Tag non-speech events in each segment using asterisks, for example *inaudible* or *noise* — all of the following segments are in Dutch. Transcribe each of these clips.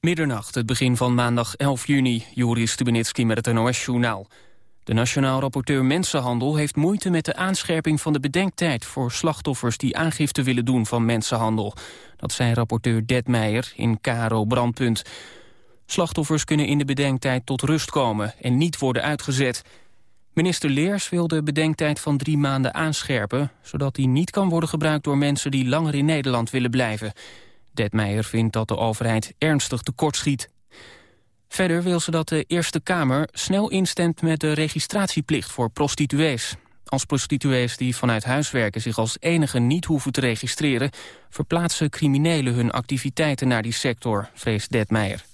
Middernacht, het begin van maandag 11 juni. Joris Stubenitski met het NOS-journaal. De Nationaal Rapporteur Mensenhandel heeft moeite met de aanscherping van de bedenktijd voor slachtoffers die aangifte willen doen van mensenhandel. Dat zei rapporteur Detmeijer in KRO Brandpunt. Slachtoffers kunnen in de bedenktijd tot rust komen en niet worden uitgezet. Minister Leers wil de bedenktijd van drie maanden aanscherpen... zodat die niet kan worden gebruikt door mensen die langer in Nederland willen blijven. Detmeijer vindt dat de overheid ernstig tekortschiet. Verder wil ze dat de Eerste Kamer snel instemt met de registratieplicht voor prostituees. Als prostituees die vanuit huis werken zich als enige niet hoeven te registreren... verplaatsen criminelen hun activiteiten naar die sector, vreest Detmeijer.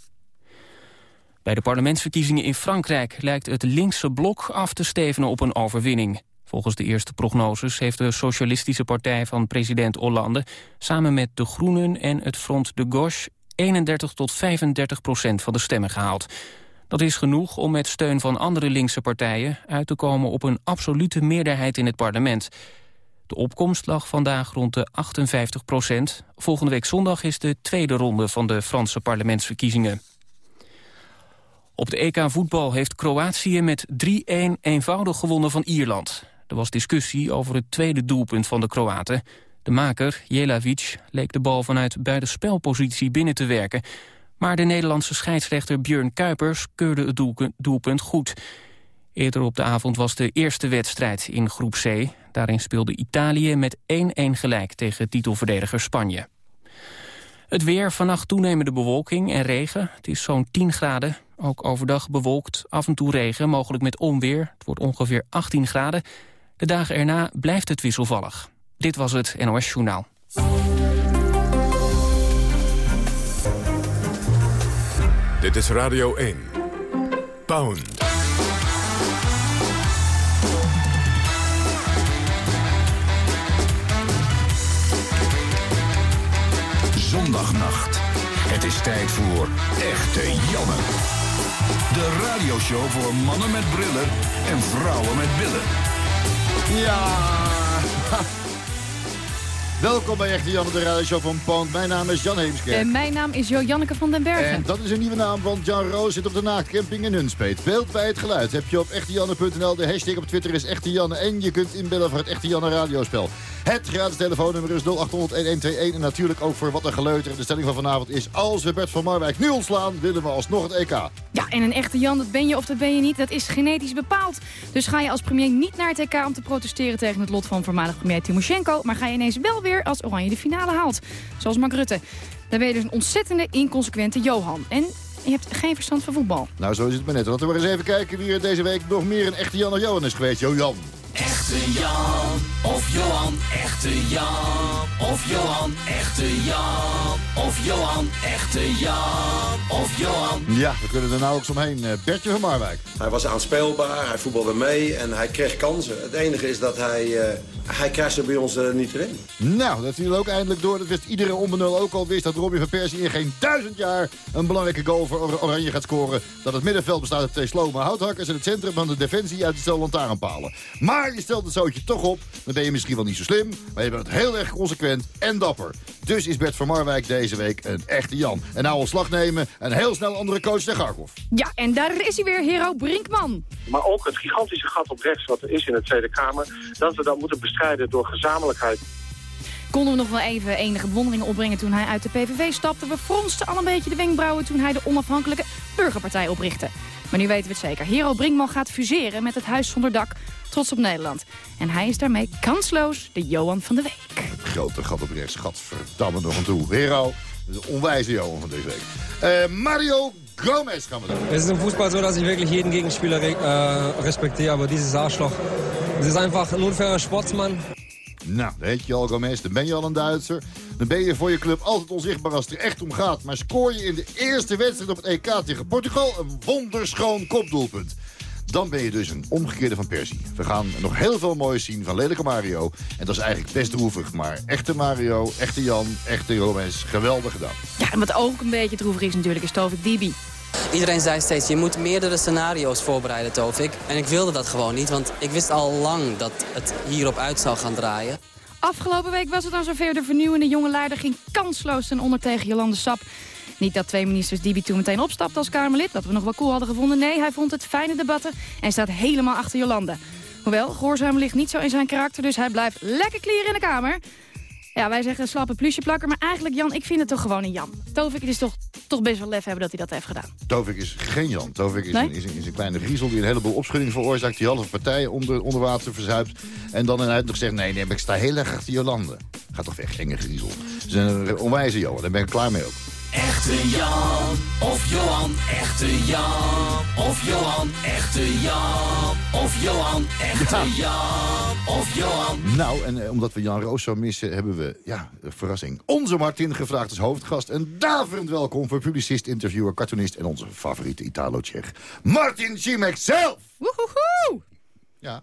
Bij de parlementsverkiezingen in Frankrijk lijkt het linkse blok af te stevenen op een overwinning. Volgens de eerste prognoses heeft de socialistische partij van president Hollande... samen met de Groenen en het Front de Gauche 31 tot 35 procent van de stemmen gehaald. Dat is genoeg om met steun van andere linkse partijen... uit te komen op een absolute meerderheid in het parlement. De opkomst lag vandaag rond de 58 procent. Volgende week zondag is de tweede ronde van de Franse parlementsverkiezingen. Op de EK voetbal heeft Kroatië met 3-1 eenvoudig gewonnen van Ierland. Er was discussie over het tweede doelpunt van de Kroaten. De maker, Jelavic, leek de bal vanuit buitenspelpositie binnen te werken. Maar de Nederlandse scheidsrechter Björn Kuipers keurde het doelpunt goed. Eerder op de avond was de eerste wedstrijd in groep C. Daarin speelde Italië met 1-1 gelijk tegen titelverdediger Spanje. Het weer, vannacht toenemende bewolking en regen. Het is zo'n 10 graden. Ook overdag bewolkt, af en toe regen, mogelijk met onweer. Het wordt ongeveer 18 graden. De dagen erna blijft het wisselvallig. Dit was het NOS Journaal. Dit is Radio 1. Pound. Zondagnacht. Het is tijd voor Echte Janne. De radioshow voor mannen met brillen en vrouwen met billen. Ja. *laughs* Welkom bij Echte Janne, de radioshow van Poont. Mijn naam is Jan Heemskerk. En mijn naam is Jo Janneke van den Bergen. En dat is een nieuwe naam, want Jan Roos zit op de naaktcamping in Nunspeet. Beeld bij het geluid heb je op echtejanne.nl. De hashtag op Twitter is Echte Janne. En je kunt inbellen voor het Echte Janne radiospel. Het gratis telefoonnummer is 0800-1121. En natuurlijk ook voor wat een geleuter. De stelling van vanavond is... als we Bert van Marwijk nu ontslaan, willen we alsnog het EK. Ja, en een echte Jan, dat ben je of dat ben je niet. Dat is genetisch bepaald. Dus ga je als premier niet naar het EK om te protesteren... tegen het lot van voormalig premier Timoshenko... maar ga je ineens wel weer als Oranje de finale haalt. Zoals Mark Rutte. Dan ben je dus een ontzettende inconsequente Johan. En je hebt geen verstand van voetbal. Nou, zo is het maar net. Laten we eens even kijken wie er deze week nog meer een echte Jan dan Johan is geweest. Johan. Echte Jan of Johan, echte Jan of Johan, echte Jan of Johan, echte Jan of Johan. Ja, we kunnen er nauwelijks omheen. Eh, Bertje van Marwijk. Hij was aanspeelbaar, hij voetbalde mee en hij kreeg kansen. Het enige is dat hij, uh, hij krijgt ze bij ons uh, niet erin. Nou, dat viel ook eindelijk door. Dat wist iedere onbenul ook al wist dat Robin van Persie in geen duizend jaar een belangrijke goal voor Oranje gaat scoren. Dat het middenveld bestaat uit twee slome houthakkers en het centrum van de defensie uit de stel lantaarnpalen. Maar je stelt het zootje toch op, dan ben je misschien wel niet zo slim, maar je bent heel erg consequent en dapper. Dus is Bert van Marwijk deze week een echte Jan. En nou ontslag nemen en heel snel andere coach naar Garkov. Ja, en daar is hij weer, Hero Brinkman. Maar ook het gigantische gat op rechts wat er is in de Tweede Kamer... dat we dat moeten bestrijden door gezamenlijkheid. Konden we nog wel even enige bewondering opbrengen toen hij uit de PVV stapte. We fronsten al een beetje de wenkbrauwen toen hij de onafhankelijke burgerpartij oprichtte. Maar nu weten we het zeker. Hero Brinkman gaat fuseren met het Huis zonder dak. Trots op Nederland. En hij is daarmee kansloos de Johan van de Week. Het grote gat op rechts. Gadverdamme nog aan toe. Hero, de onwijze Johan van deze week. Uh, Mario Gomez gaan we doen. Het is im Fußball so, dass ich wirklich jeden Gegenspieler äh, respektiere. Aber dieses Arschloch, es ist einfach ein unfairer Sportsman. Nou, dan heet je al Gomez, dan ben je al een Duitser. Dan ben je voor je club altijd onzichtbaar als het er echt om gaat. Maar scoor je in de eerste wedstrijd op het EK tegen Portugal... een wonderschoon kopdoelpunt. Dan ben je dus een omgekeerde van Persie. We gaan nog heel veel moois zien van lelijke Mario. En dat is eigenlijk best droevig. Maar echte Mario, echte Jan, echte Gomez, geweldig gedaan. Ja, en wat ook een beetje droevig is natuurlijk, is Tovik Dibi. Iedereen zei steeds, je moet meerdere scenario's voorbereiden, Tovik. En ik wilde dat gewoon niet, want ik wist al lang dat het hierop uit zou gaan draaien. Afgelopen week was het dan zover. De vernieuwende jonge leider ging kansloos ten onder tegen Jolande Sap. Niet dat twee ministers Dibi toen meteen opstapte als Kamerlid, dat we nog wel cool hadden gevonden. Nee, hij vond het fijne debatten en staat helemaal achter Jolande. Hoewel, gehoorzaam ligt niet zo in zijn karakter, dus hij blijft lekker klieren in de Kamer. Ja, wij zeggen slappe plusje plakker, maar eigenlijk Jan, ik vind het toch gewoon een Jan. Tovik, het is toch, toch best wel lef hebben dat hij dat heeft gedaan. Tovik is geen Jan. Tovik is, Nee? een, is, een, is een kleine griezel die een heleboel opschudding veroorzaakt. Die halve partij onder, onder water verzuipt. En dan ineens nog zegt, nee, nee, maar ik sta heel erg achter Jolande. Ga toch weg, geen griezel. Ze zijn een onwijze Johan, daar ben ik klaar mee ook. Echte Jan of Johan, echte Jan of Johan, echte Jan of Johan, echte Jan of Johan. Nou, en eh, omdat we Jan Roos zo missen, hebben we, ja, een verrassing. Onze Martin gevraagd als hoofdgast. En daverend welkom voor publicist, interviewer, cartoonist... en onze favoriete Italo-Tsjech, Martin Schimek zelf! Woehoehoe! Ja,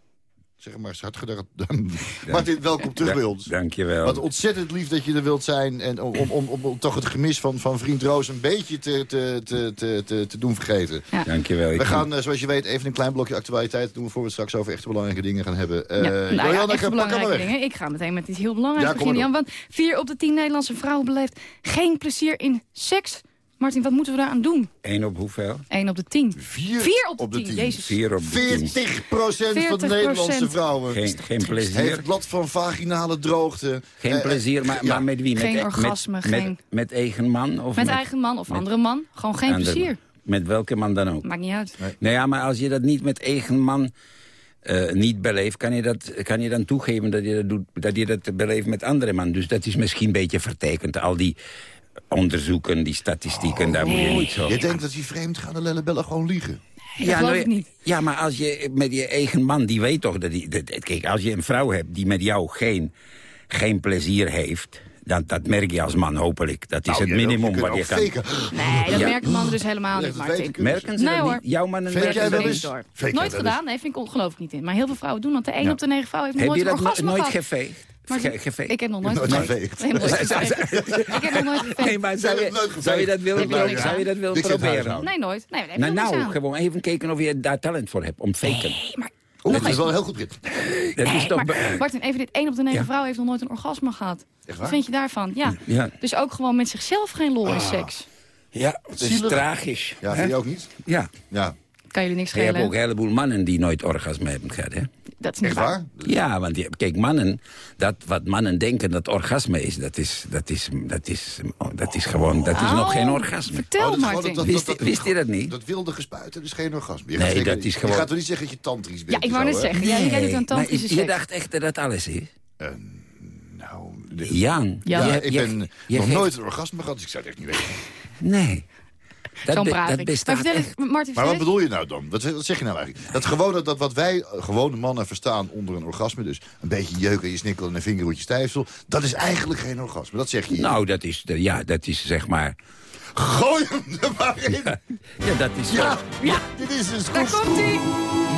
zeg maar hard gedacht. *laughs* Martin, welkom terug bij ons. Dankjewel. Wat ontzettend lief dat je er wilt zijn. En om, om, om, om toch het gemis van, van vriend Roos een beetje te, te, te, te, te, te doen vergeten. Ja. Dankjewel. Ik We kan- gaan, eh, zoals je weet, even een klein blokje actualiteit doen... voor we straks over echte belangrijke dingen gaan hebben. Eh Ja, nou ja, echt belangrijke dingen. Ik ga meteen met iets heel belangrijks Ja, beginnen, Jan. Want vier op de tien Nederlandse vrouwen beleeft geen plezier in seks. Martin, wat moeten we daaraan doen? Eén op hoeveel? Eén op de tien. Vier, Vier op de, op de tien, tien. jezus. Vier op de tien. 40 procent van de 40%. Nederlandse vrouwen... Geen, geen plezier. heeft last van vaginale droogte. Geen Eh, plezier, maar, ja. maar met wie? Geen met, orgasme, met, geen- Met, met eigen man? Of Met eigen man of andere man. Gewoon geen andere- plezier. Met welke man dan ook? Maakt niet uit. Nou ja, maar als je dat niet met eigen man eh, niet beleeft... Kan je, dat, kan je dan toegeven dat je dat, doet, dat je dat beleeft met andere man. Dus dat is misschien een beetje vertekend. Al die onderzoeken, die statistieken, daar moet je niet zo... Je denkt dat die vreemdgaande lellebellen gewoon liegen. dat geloof nou niet. Ja, maar als je met je eigen man, die weet toch dat die... Dat, kijk, als je een vrouw hebt die met jou geen, geen plezier heeft... Dan, dat merk je als man hopelijk. Dat is Nou, het je- minimum je wat je kan... faken. Nee, dat Ja. merken mannen dus helemaal niet, dat Martin. weten Merken ze Nee, dat hoor. niet? Jouw mannen merken jij dat wel eens? Nooit gedaan, nee, vind ik geloof ik niet in. Maar heel veel vrouwen doen dat. De 1 Ja. op de 9 vrouwen heeft Heb nog je nooit dat een orgasme nooit gehad. geveegd? Maar Ge- geveegd? Ik heb nog nooit Nooit geveegd. Nee, nooit. Ik heb nog nooit geveegd. Nee, maar zou Je nooit je, zou je dat willen, Heb je zou je dat willen proberen? Nee, nooit. Nee, heb je Nou, nou, gewoon even kijken of je daar talent voor hebt, om faken. Nee, maar... Oh, dat is wel een heel goed rit. Dat is Nee, toch... maar Martin, even dit. 1 op de 9 Ja. vrouwen heeft nog nooit een orgasme gehad. waar? Wat vind je daarvan? Ja. Ja, Dus ook gewoon met zichzelf geen lol Ah. in seks. ja het is Zielig. tragisch. Ja, vind je ook niet? Ja. Ja. Kan jullie niks Je hebt ook schelen. een heleboel mannen die nooit orgasme hebben gehad, hè? Dat is niet Echt waar. waar? Ja, want je- kijk, mannen, dat, wat mannen denken dat orgasme is, dat is, dat is, dat is, dat is gewoon, dat is nog Oh, geen orgasme. Vertel, Oh, dat is gewoon Martin. dat- Wist je- wist je dat niet? Dat wilde gespuiten, dus geen orgasme. Je Nee, dat is Je gewoon- gaat toch niet zeggen dat je tantrisch bent? Ja, ik wou net zeggen. Jij, jij doet een maar tantrische je dacht echt dat dat alles is? Nou, de- Jan. Ja, je- ja, ik je- ben je nog nooit een orgasme gehad, dus ik zou het echt niet weten. Nee. Zo'n be- braaf dat ik. Maar bestaat vertel echt. eens, Martin, Maar vertel wat bedoel je nou dan? Wat, wat zeg je nou eigenlijk? Dat, gewone, dat wat wij eh, gewone mannen verstaan onder een orgasme... dus een beetje jeuk en je snikkel en een vingerhoedje stijfsel... dat is eigenlijk geen orgasme. Dat zeg je hier. Nou, dat is, de- ja, dat is zeg maar... Gooi hem er maar in! Ja, dat is... Ja, ja, dit is een Daar goed komt hij.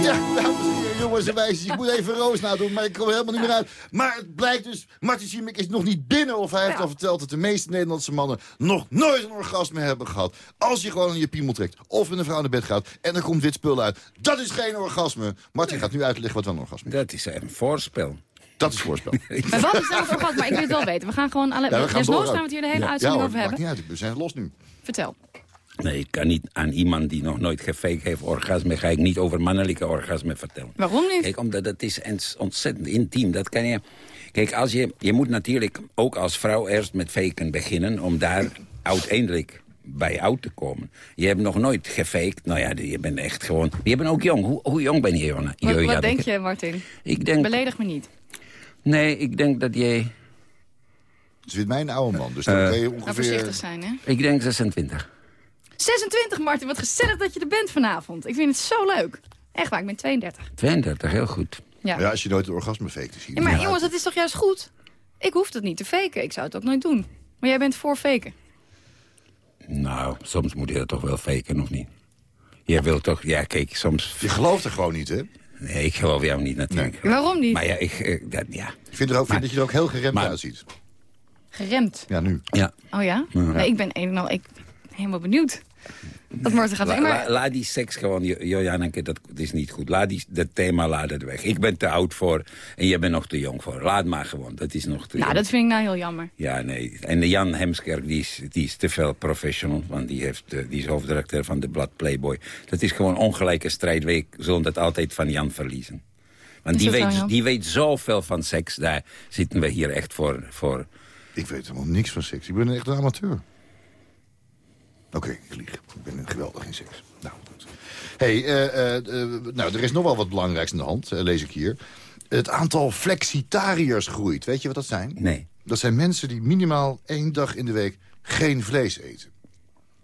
Ja, dames en heren, jongens en meisjes. Ik moet even Roos nadoen, maar ik kom er helemaal niet meer uit. Maar het blijkt dus, Martin Schimek is nog niet binnen... of hij heeft al verteld dat de meeste Nederlandse mannen... nog nooit een orgasme hebben gehad. Als je gewoon aan je piemel trekt of met een vrouw naar bed gaat... en er komt wit spul uit. Dat is geen orgasme. Martin gaat nu uitleggen wat wel een orgasme is. Dat is een voorspel. Dat is voorspel. Maar wat is het orgasme? Maar ik wil het wel weten. We gaan gewoon... Alle... Ja, we gaan gaan we het hier de hele Ja, uitzending over maakt hebben. niet uit. We zijn los nu. Vertel. Nee, ik kan niet aan iemand die nog nooit gefaked heeft orgasme... ga ik niet over mannelijke orgasme vertellen. Waarom niet? Kijk, omdat het is ontzettend intiem. Dat kan je... Kijk, als je, je moet natuurlijk ook als vrouw eerst met faken beginnen... om daar uiteindelijk bij uit te komen. Je hebt nog nooit gefaked. Nou ja, je bent echt gewoon... Je bent ook jong. Hoe, hoe jong ben je, Jonna? Wat, wat denk je, Martin? Ik denk... Beledig me niet. Nee, ik denk dat jij... Het is mijn oude man, dus dan Eh. kun je Nou, ongeveer... voorzichtig zijn, hè? Ik denk 26. 26, Martin. Wat gezellig dat je er bent vanavond. Ik vind het zo leuk. Echt waar, ik ben 32. 32, heel goed. Ja. Ja, als je nooit een orgasme faked, zie je Ja, maar jongens, dat is toch juist goed? Ik hoef het niet te faken. Ik zou het ook nooit doen. Maar jij bent voor faken. Nou, soms moet je dat toch wel faken, of niet? Je wilt toch... Ja, kijk, soms... Je gelooft er gewoon niet, hè? Nee, ik geloof jou niet natuurlijk. Waarom niet? Maar ja, ik... eh, dat, ja. Ik vind, er ook, vind dat je er ook heel geremd maar- uitziet. Geremd. Ja, nu. ja. Oh ja? Ja. Nee, ik ben een en al... Ik ben helemaal benieuwd. Dat Marten gaat La- weg. Maar la- laat die seks gewoon, Jo- Jojanneke, dat, dat is niet goed. Laat die, dat thema laat het weg. Ik ben te oud voor en jij bent nog te jong voor. Laat maar gewoon, dat is nog te nou, jong. dat vind ik nou heel jammer. Ja, nee. En de Jan Hemskerk, die is, die is te veel professional. Want die, heeft, eh, die is hoofdredacteur van de blad Playboy. Dat is gewoon ongelijke strijd. Wij zullen dat altijd van Jan verliezen. Want die weet, die weet zoveel van seks. Daar zitten we hier echt voor... voor Ik weet helemaal niks van seks. Ik ben echt een amateur. Oké, ik lieg. Ik ben geweldig in seks. Nou, goed. hey, eh, eh, eh, nou, er is nog wel wat belangrijks aan de hand, lees ik hier. Het aantal flexitariërs groeit. Weet je wat dat zijn? nee. Dat zijn mensen die minimaal één dag in de week geen vlees eten.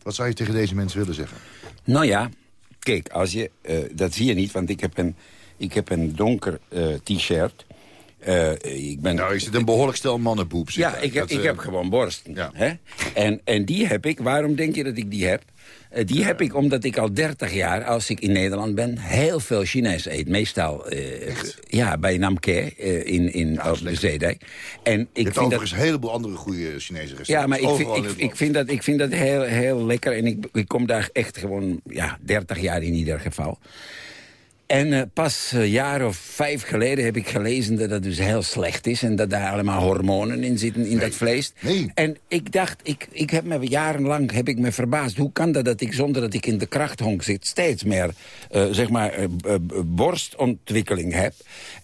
Wat zou je tegen deze mensen willen zeggen? Nou ja, kijk, als je, dat zie je niet, want ik heb een, ik heb een donker t-shirt. Eh, ik ben, Nou, is het een behoorlijk stel mannenboep? zit ja, ik heb, Dat, ik eh, heb gewoon borsten. ja. Hè? En, en die heb ik, waarom denk je dat ik die heb? Eh, die heb ik omdat ik al 30 jaar, als ik in Nederland ben... heel veel Chinees eet. Meestal ja, bij Namke in, in, op de Zeedijk. En ik Je vind dat, overigens een heleboel andere goede Chinese restaurants. ja, maar ik vind, ik, ik, vind dat, ik vind dat heel, heel lekker. En ik, ik kom daar echt gewoon ja, 30 jaar in ieder geval. En eh, pas een jaar of vijf geleden heb ik gelezen dat dat dus heel slecht is... en dat daar allemaal hormonen in zitten in dat vlees. Nee. En ik dacht, ik, ik heb me jarenlang heb ik me verbaasd... hoe kan dat dat ik zonder dat ik in de krachthonk zit... steeds meer eh, zeg maar, eh, eh, borstontwikkeling heb.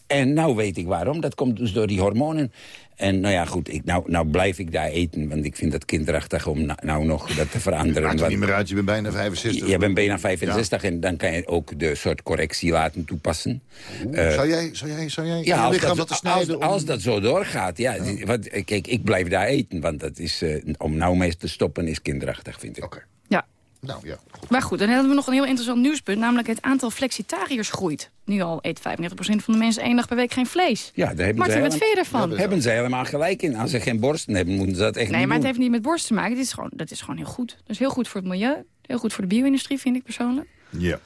En nou weet ik waarom. Dat komt dus door die hormonen. En nou ja, goed, ik, nou, nou blijf ik daar eten. Want ik vind dat kinderachtig om nou, nou nog dat te veranderen. Maakt Want- niet meer uit, je bent bijna 65. je bent bijna 65 en dan kan je ook de soort correctie laten toepassen. Oeh, Eh, zou jij, zou jij, zou jij ja, je als lichaam dat, laten als, snijden? om- als dat zo doorgaat, ja. Want, eh, kijk, ik blijf daar eten, want dat is, eh, om nou mee te stoppen is kinderachtig, vind ik. Oké, Ja. Nou ja. Maar goed, dan hebben we nog een heel interessant nieuwspunt. Namelijk het aantal flexitariërs groeit. Nu al eet 35% van de mensen één dag per week geen vlees. Ja, daar hebben Martin, ze wat helemaal- vind je ervan? Hebben ze helemaal gelijk in. Als ze geen borsten hebben, moeten ze dat echt Nee, niet maar het heeft niet met borst te maken. Dit is gewoon, dat is gewoon heel goed. Dat is heel goed voor het milieu. Heel goed voor de bio-industrie, vind ik persoonlijk. ja.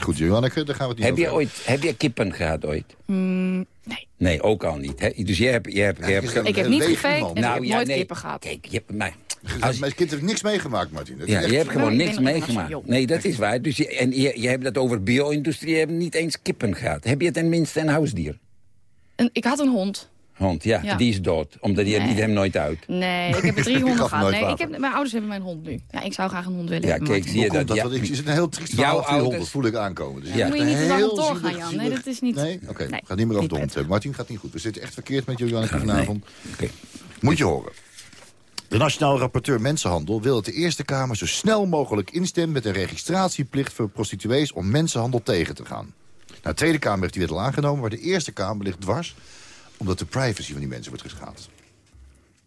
Goed, Janneke, daar gaan we het niet Heb je, over ooit, heb je kippen gehad ooit? Mm, nee, Nee, ook al niet. Hè? Dus je hebt... Je hebt, je hebt ik heb niet iemand. en ik Nou, heb ja, nooit nee. kippen gehad. Kijk, je, maar, hebben. Als, Mijn kind heeft niks meegemaakt, Martin. Dat Ja, echt- je hebt gewoon ik niks meegemaakt. Nee, dat is waar. Dus je, en je, je hebt het over bio-industrie, je hebt niet eens kippen gehad. Heb je tenminste een huisdier? En ik had een hond. Hond, ja, Ja. die is dood. Omdat die Nee. liet hem nooit uit. Nee, ik heb er drie *laughs* honden gehad. Nee, ik heb, mijn ouders hebben mijn hond nu. Ja, ik zou graag een hond willen Ja, hebben, kijk, zie je dat? dat? Ja. Ik zit een heel triest Jouw verhaal van ouders- honden, voel ik aankomen. Dus Ja. je Moet je niet te een lang heel op doorgaan, Jan. Nee, dat is niet... Nee? Oké, Nee, gaat niet meer over de hond hebben. Martin gaat niet goed. We zitten echt verkeerd met Janneke Nee. vanavond. Oké. Moet je horen. De Nationaal Rapporteur Mensenhandel wil dat de Eerste Kamer zo snel mogelijk instemt met een registratieplicht voor prostituees om mensenhandel tegen te gaan. Nou, de Tweede Kamer heeft die wet al aangenomen, maar de Eerste Kamer ligt dwars omdat de privacy van die mensen wordt geschaad.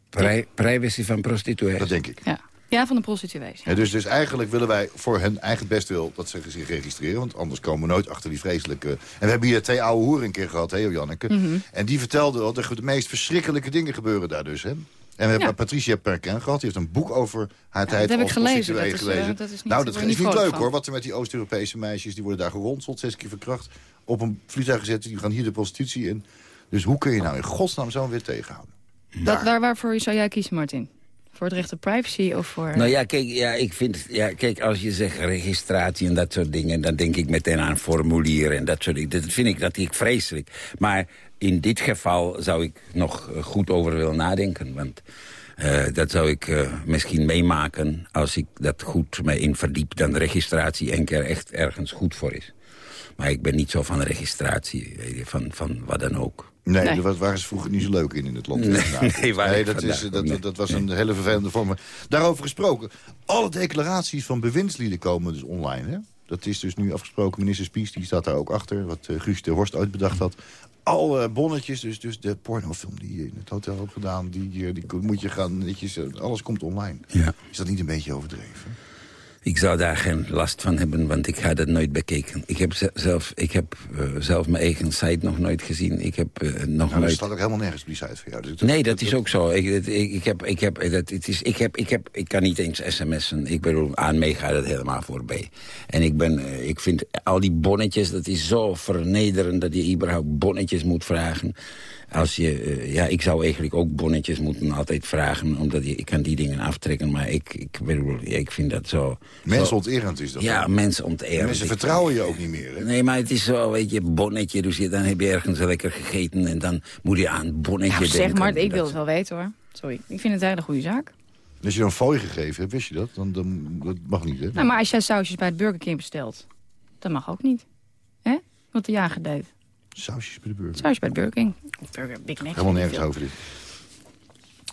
Pri- privacy van prostituees. Dat denk ik. Ja. ja, van de prostituees. Ja, dus, dus eigenlijk willen wij voor hun eigen bestwil dat ze zich registreren. Want anders komen we nooit achter die vreselijke... En we hebben hier twee oude hoeren een keer gehad, hè, Janneke. Mhm. En die vertelden wel dat er de meest verschrikkelijke dingen gebeuren daar dus. Hè? En we hebben Ja. Patricia Perken gehad. Die heeft een boek over haar tijd dat heb ik gelezen. Dat is, gelezen. eh, dat is niet- nou, dat is niet leuk van. hoor. Wat er met die Oost-Europese meisjes... die worden daar geronseld, zes keer verkracht. Op een vliegtuig gezet, die gaan hier de prostitutie in. Dus hoe kun je nou in godsnaam zo'n wet tegenhouden? Dat, waar, waarvoor zou jij kiezen, Martin? Voor het recht op privacy of voor... Nou ja, kijk, ja, ik vind, ja, kijk, als je zegt registratie en dat soort dingen... dan denk ik meteen aan formulieren en dat soort dingen. Dat vind ik natuurlijk vreselijk. Maar in dit geval zou ik nog eh, goed over willen nadenken. Want eh, dat zou ik eh, misschien meemaken als ik dat goed me in verdiep... dan registratie een keer echt ergens goed voor is. Maar ik ben niet zo van registratie, van, van wat dan ook. Nee, Nee. daar waren ze vroeger niet zo leuk in in het land. Nee, *laughs* dat, is, dat, dat, was een hele vervelende vorm. Daarover gesproken. Alle declaraties van bewindslieden komen dus online. Hè? Dat is dus nu afgesproken. Minister Spies die staat daar ook achter. Wat eh, Guus de Horst uitbedacht had. Alle bonnetjes, dus, dus de pornofilm die je in het hotel hebt gedaan... die, eh, die moet je gaan netjes... eh, Alles komt online. Ja. Is dat niet een beetje overdreven? Ik zou daar geen last van hebben, want ik ga dat nooit bekeken. Ik heb ze- zelf, ik heb, eh, zelf mijn eigen site nog nooit gezien. Ik heb eh, nog Nou, nooit... staat ook helemaal nergens op die site van jou. Dus Nee, dat is ook zo. Ik, het- ik, ik, heb, ik, heb, dat, het is, ik, heb, ik, heb, ik kan niet eens sms'en. Ik bedoel, aan mij gaat het helemaal voorbij. En ik, ben, eh, ik vind al die bonnetjes, dat is zo vernederend... dat je überhaupt bonnetjes moet vragen. Als je, eh, ja, ik zou eigenlijk ook bonnetjes moeten altijd vragen... omdat je, ik kan die dingen aftrekken. Maar ik, ik bedoel, ja, ik vind dat zo... Mensonterend is dat. Ja, mensonterend. Mensen vertrouwen je ook niet meer. Hè? Nee, maar het is zo, weet je, bonnetje. Dus je, dan heb je ergens lekker gegeten en dan moet je aan het bonnetje Nou, zeg denken. maar, ik wil het wel weten hoor. Sorry, ik vind het een hele goede zaak. Als je dan fooi gegeven hebt, wist je dat? Dan, dan, dat mag niet, hè? Nou, maar als jij sausjes bij het Burger King bestelt, dat mag ook niet. Hè? Wat de jager deed. Sausjes bij de burger. Sausjes bij het Burger King. Burger, Big Mac. Helemaal nergens over dit.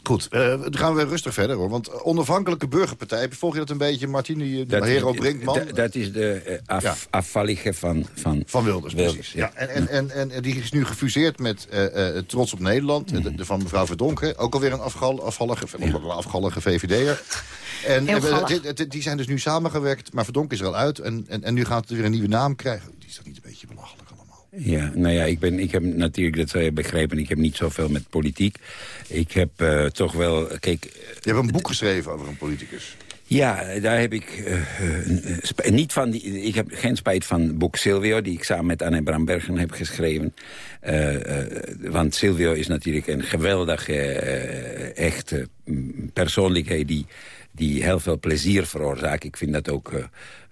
Goed, eh, dan gaan we weer rustig verder, hoor. Want onafhankelijke burgerpartij, volg je dat een beetje? Martin, die, Dat, Hero Brinkman? dat- dat is de eh, af, Ja. afvallige van, van, Van Wilders, Wilders, precies. Ja. En, en, en, en, en die is nu gefuseerd met eh, eh, Trots op Nederland, de, de van mevrouw Verdonken. Ook alweer een afgal, afvallige, een afgallige VVD'er. En die zijn dus nu samengewerkt, maar Verdonken is er al uit. En, en, en nu gaat het weer een nieuwe naam krijgen. Die is toch niet een beetje belachelijk? Ja, nou ja, ik, ben, ik heb natuurlijk, dat zou je begrijpen, ik heb niet zoveel met politiek. Ik heb eh, toch wel, kijk... Je hebt een boek geschreven over een politicus. Ja, daar heb ik eh, eh, niet van. Die, ik heb geen spijt van het boek Silvio, die ik samen met Anne Brambergen heb geschreven. Eh, eh, want Silvio is natuurlijk een geweldige, eh, echte mm, persoonlijkheid die, die heel veel plezier veroorzaakt. Ik vind dat ook.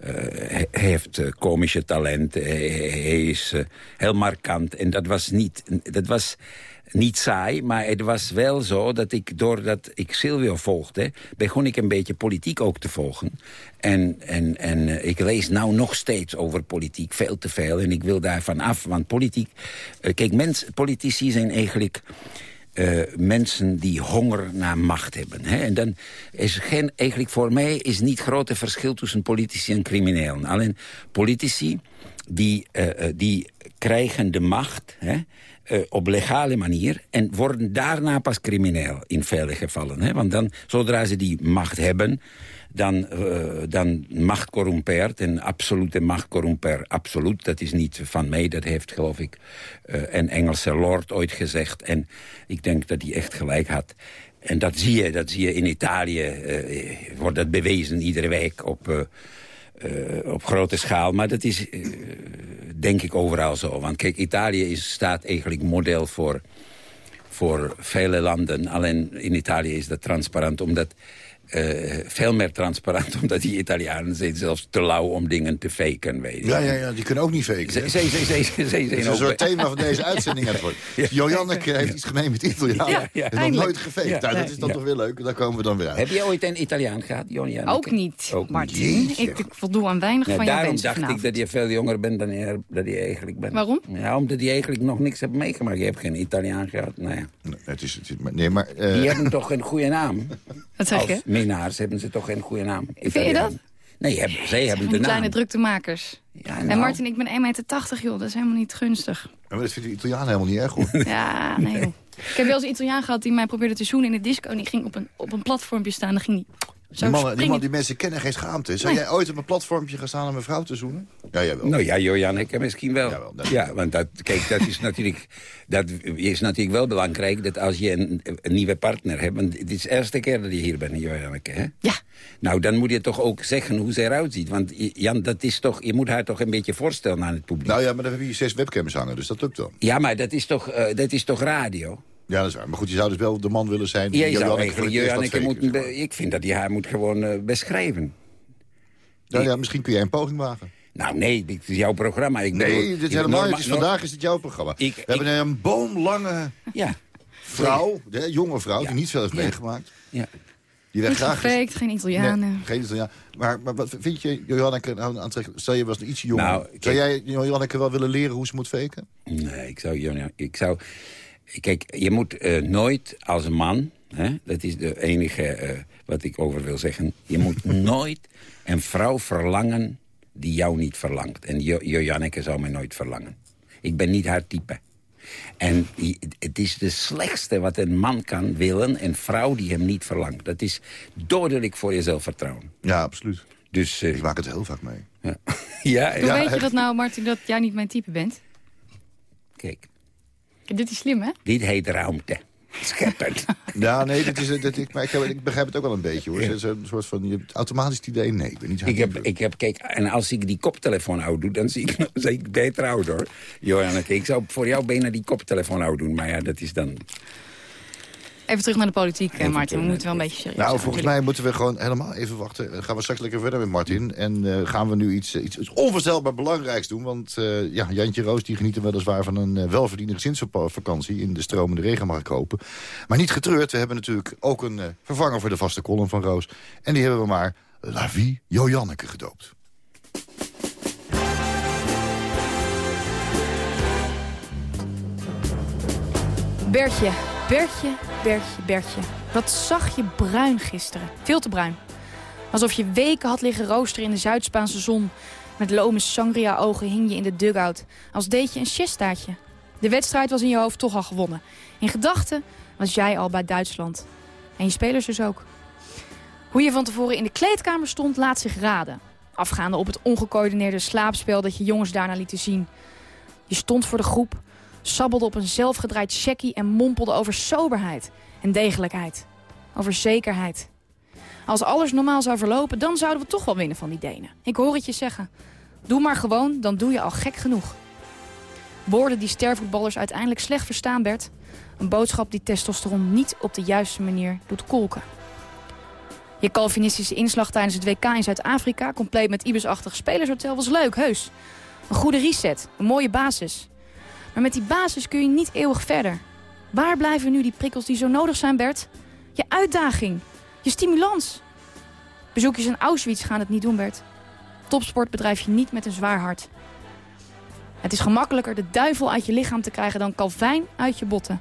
Eh, hij heeft eh, komische talent. Hij, is eh, heel markant. En dat was niet. Dat was niet saai, maar het was wel zo dat ik, doordat ik Silvio volgde... begon ik een beetje politiek ook te volgen. En, en, en ik lees nou nog steeds over politiek, veel te veel. En ik wil daarvan af, want politiek... kijk, mens, politici zijn eigenlijk... eh, mensen die honger naar macht hebben. En dan is geen, eigenlijk voor mij is niet grote verschil tussen politici en criminelen. Alleen politici die, eh, eh, die krijgen de macht op legale manier... en worden daarna pas crimineel in vele gevallen. Want dan, zodra ze die macht hebben... Dan, eh, dan macht corrumpeert en absolute macht corrumpeert absoluut. Dat is niet van mij, dat heeft geloof ik eh, een Engelse lord ooit gezegd. En ik denk dat hij echt gelijk had. En dat zie je, dat zie je in Italië, eh, wordt dat bewezen iedere week op... op grote schaal. Maar dat is, denk ik, overal zo. Want kijk, Italië is, staat eigenlijk model voor, voor vele landen. Alleen in Italië is dat transparant, omdat... eh, veel meer transparant, *laughs* omdat die Italianen zijn zelfs te lauw om dingen te faken. Weet je. Ja, ja, ja, die kunnen ook niet faken. Ze, ze, ze, ze, ze, ze Dat zijn is een soort thema van deze uitzending. worden. Joanneke heeft iets gemeen met Italiaan. Ja, heeft nog nooit gefaked. Ja. Nou, dat is dan Ja. toch weer leuk. Daar komen we dan weer uit. Heb je ooit een Italiaan gehad, Jonny? Ook niet, Ook niet. Martin. Jeetje. Ik, ik voldoe aan weinig van jouw daarom wensen dacht ik dat je veel jonger bent dan je, dat je eigenlijk bent. Waarom? Ja, omdat je eigenlijk nog niks hebt meegemaakt. Je hebt geen Italiaan gehad. Nou ja. Nee, het is, het is, maar- nee, maar... eh, Die hebben toch een goede naam? *laughs* Wat zeg je? Minnaars hebben ze toch een goede naam? Vind je dat? Nee, hebben, zij hebben de die naam. kleine druktemakers. Ja, En nou. Martin, ik ben 1,80 meter, joh. Dat is helemaal niet gunstig. maar dat vindt de Italiaan helemaal niet erg, hoor. *laughs* Ja, nee. Ik heb wel eens een Italiaan gehad die mij probeerde te zoenen in de disco. En die ging op een, op een platformpje staan. Dan ging die Die, mannen, die, springen. man, die mensen kennen geen schaamte. Zou Nee. jij ooit op een platformpje gaan staan om een vrouw te zoenen? Ja, jij wel. Nou ja, Joanneke misschien wel. Jawel, dat- ja, want dat, kijk, dat is natuurlijk, dat is natuurlijk wel belangrijk... dat als je een, een nieuwe partner hebt... want het is de eerste keer dat je hier bent, Joanneke, hè? Ja. Nou, dan moet je toch ook zeggen hoe ze eruit ziet. Want Jan, dat is toch, je moet haar toch een beetje voorstellen aan het publiek. Nou ja, maar dan heb je zes webcams hangen, dus dat lukt dan. ja, maar dat is, toch, eh, dat is toch radio? Ja, dat is waar. Maar goed, je zou dus wel de man willen zijn... die Jij zou eigenlijk, laat moet, ik vind dat je haar moet gewoon eh, beschrijven. Nou ja, misschien kun jij een poging wagen. Nou nee, dit is jouw programma. Ik Nee, bedoel, dit is helemaal niet. Dus vandaag is het jouw programma. Ik- We hebben een boomlange Ja, vrouw, de jonge vrouw, Ja. die niet veel heeft Ja. meegemaakt. ja. Die werd Niet graag... gefaked, geen Italianen. Nee, geen Italiaan. Maar, maar wat vind je, Johanneke, nou aantrekkelijk? Stel je was een ietsje jonger. Nou, zou jij Johanneke wel willen leren hoe ze moet faken? Nee, ik zou... Ik zou kijk, je moet eh, nooit als man... Hè, dat is de enige eh, wat ik over wil zeggen... je moet *laughs* nooit een vrouw verlangen die jou niet verlangt. En Jo- Joanneke zou mij nooit verlangen. Ik ben niet haar type. En het is de slechtste wat een man kan willen... een vrouw die hem niet verlangt. Dat is dodelijk voor je zelfvertrouwen. Ja, absoluut. Dus, eh, Ik maak het heel vaak mee. ja. *laughs* ja, Hoe ja, weet je dat nou, Martin, dat jij niet mijn type bent? kijk, Dit is slim, hè? dit heet ruimte. Scheppen. *laughs* Ja, nee, dit is, dit, ik, maar ik, heb- ik begrijp het ook wel een beetje, hoor. Het is een soort van, je hebt automatisch het idee, nee, ik ben niet Ik heb, ik heb, kijk, en als ik die koptelefoon oud doe, dan zie ik, *laughs* zie ik beter oud, hoor. Joanneke, ik zou voor jou bijna die koptelefoon oud doen, maar ja, dat is dan... Even terug naar de politiek, Even Martin. We moeten wel een beetje serieus Nou, zijn, volgens natuurlijk. mij moeten we gewoon helemaal even wachten. Dan gaan we straks lekker verder met Martin. En eh, gaan we nu iets, iets, iets onvoorstelbaar belangrijks doen. Want eh, ja, Jantje Roos die geniet er weliswaar van een eh, welverdiende gezinsvakantie... in de stromende regen mag ik hopen. Maar niet getreurd, we hebben natuurlijk ook een eh, vervanger voor de vaste column van Roos. En die hebben we maar La Vie Jojanneke gedoopt. Bertje, Bertje, Bertje, Bertje. Wat zag je bruin gisteren. Veel te bruin. Alsof je weken had liggen roosteren in de Zuid-Spaanse zon. Met lome sangria-ogen hing je in de dugout. Als deed je een siestaartje. De wedstrijd was in je hoofd toch al gewonnen. In gedachten was jij al bij Duitsland. En je spelers dus ook. Hoe je van tevoren in de kleedkamer stond, laat zich raden. Afgaande op het ongecoördineerde slaapspel dat je jongens daarna lieten zien. Je stond voor de groep, sabbelde op een zelfgedraaid checkie... en mompelde over soberheid en degelijkheid. Over zekerheid. Als alles normaal zou verlopen, dan zouden we toch wel winnen van die Denen. Ik hoor het je zeggen. Doe maar gewoon, dan doe je al gek genoeg. Woorden die stervoetballers uiteindelijk slecht verstaan, Bert. Een boodschap die testosteron niet op de juiste manier doet kolken. Je Calvinistische inslag tijdens het WK in Zuid-Afrika... compleet met Ibis-achtig spelershotel was leuk, heus. Een goede reset, een mooie basis. Maar met die basis kun je niet eeuwig verder. Waar blijven nu die prikkels die zo nodig zijn, Bert? Je uitdaging, je stimulans. Bezoekjes in Auschwitz gaan het niet doen, Bert. Topsport bedrijf je niet met een zwaar hart. Het is gemakkelijker de duivel uit je lichaam te krijgen dan kalfijn uit je botten.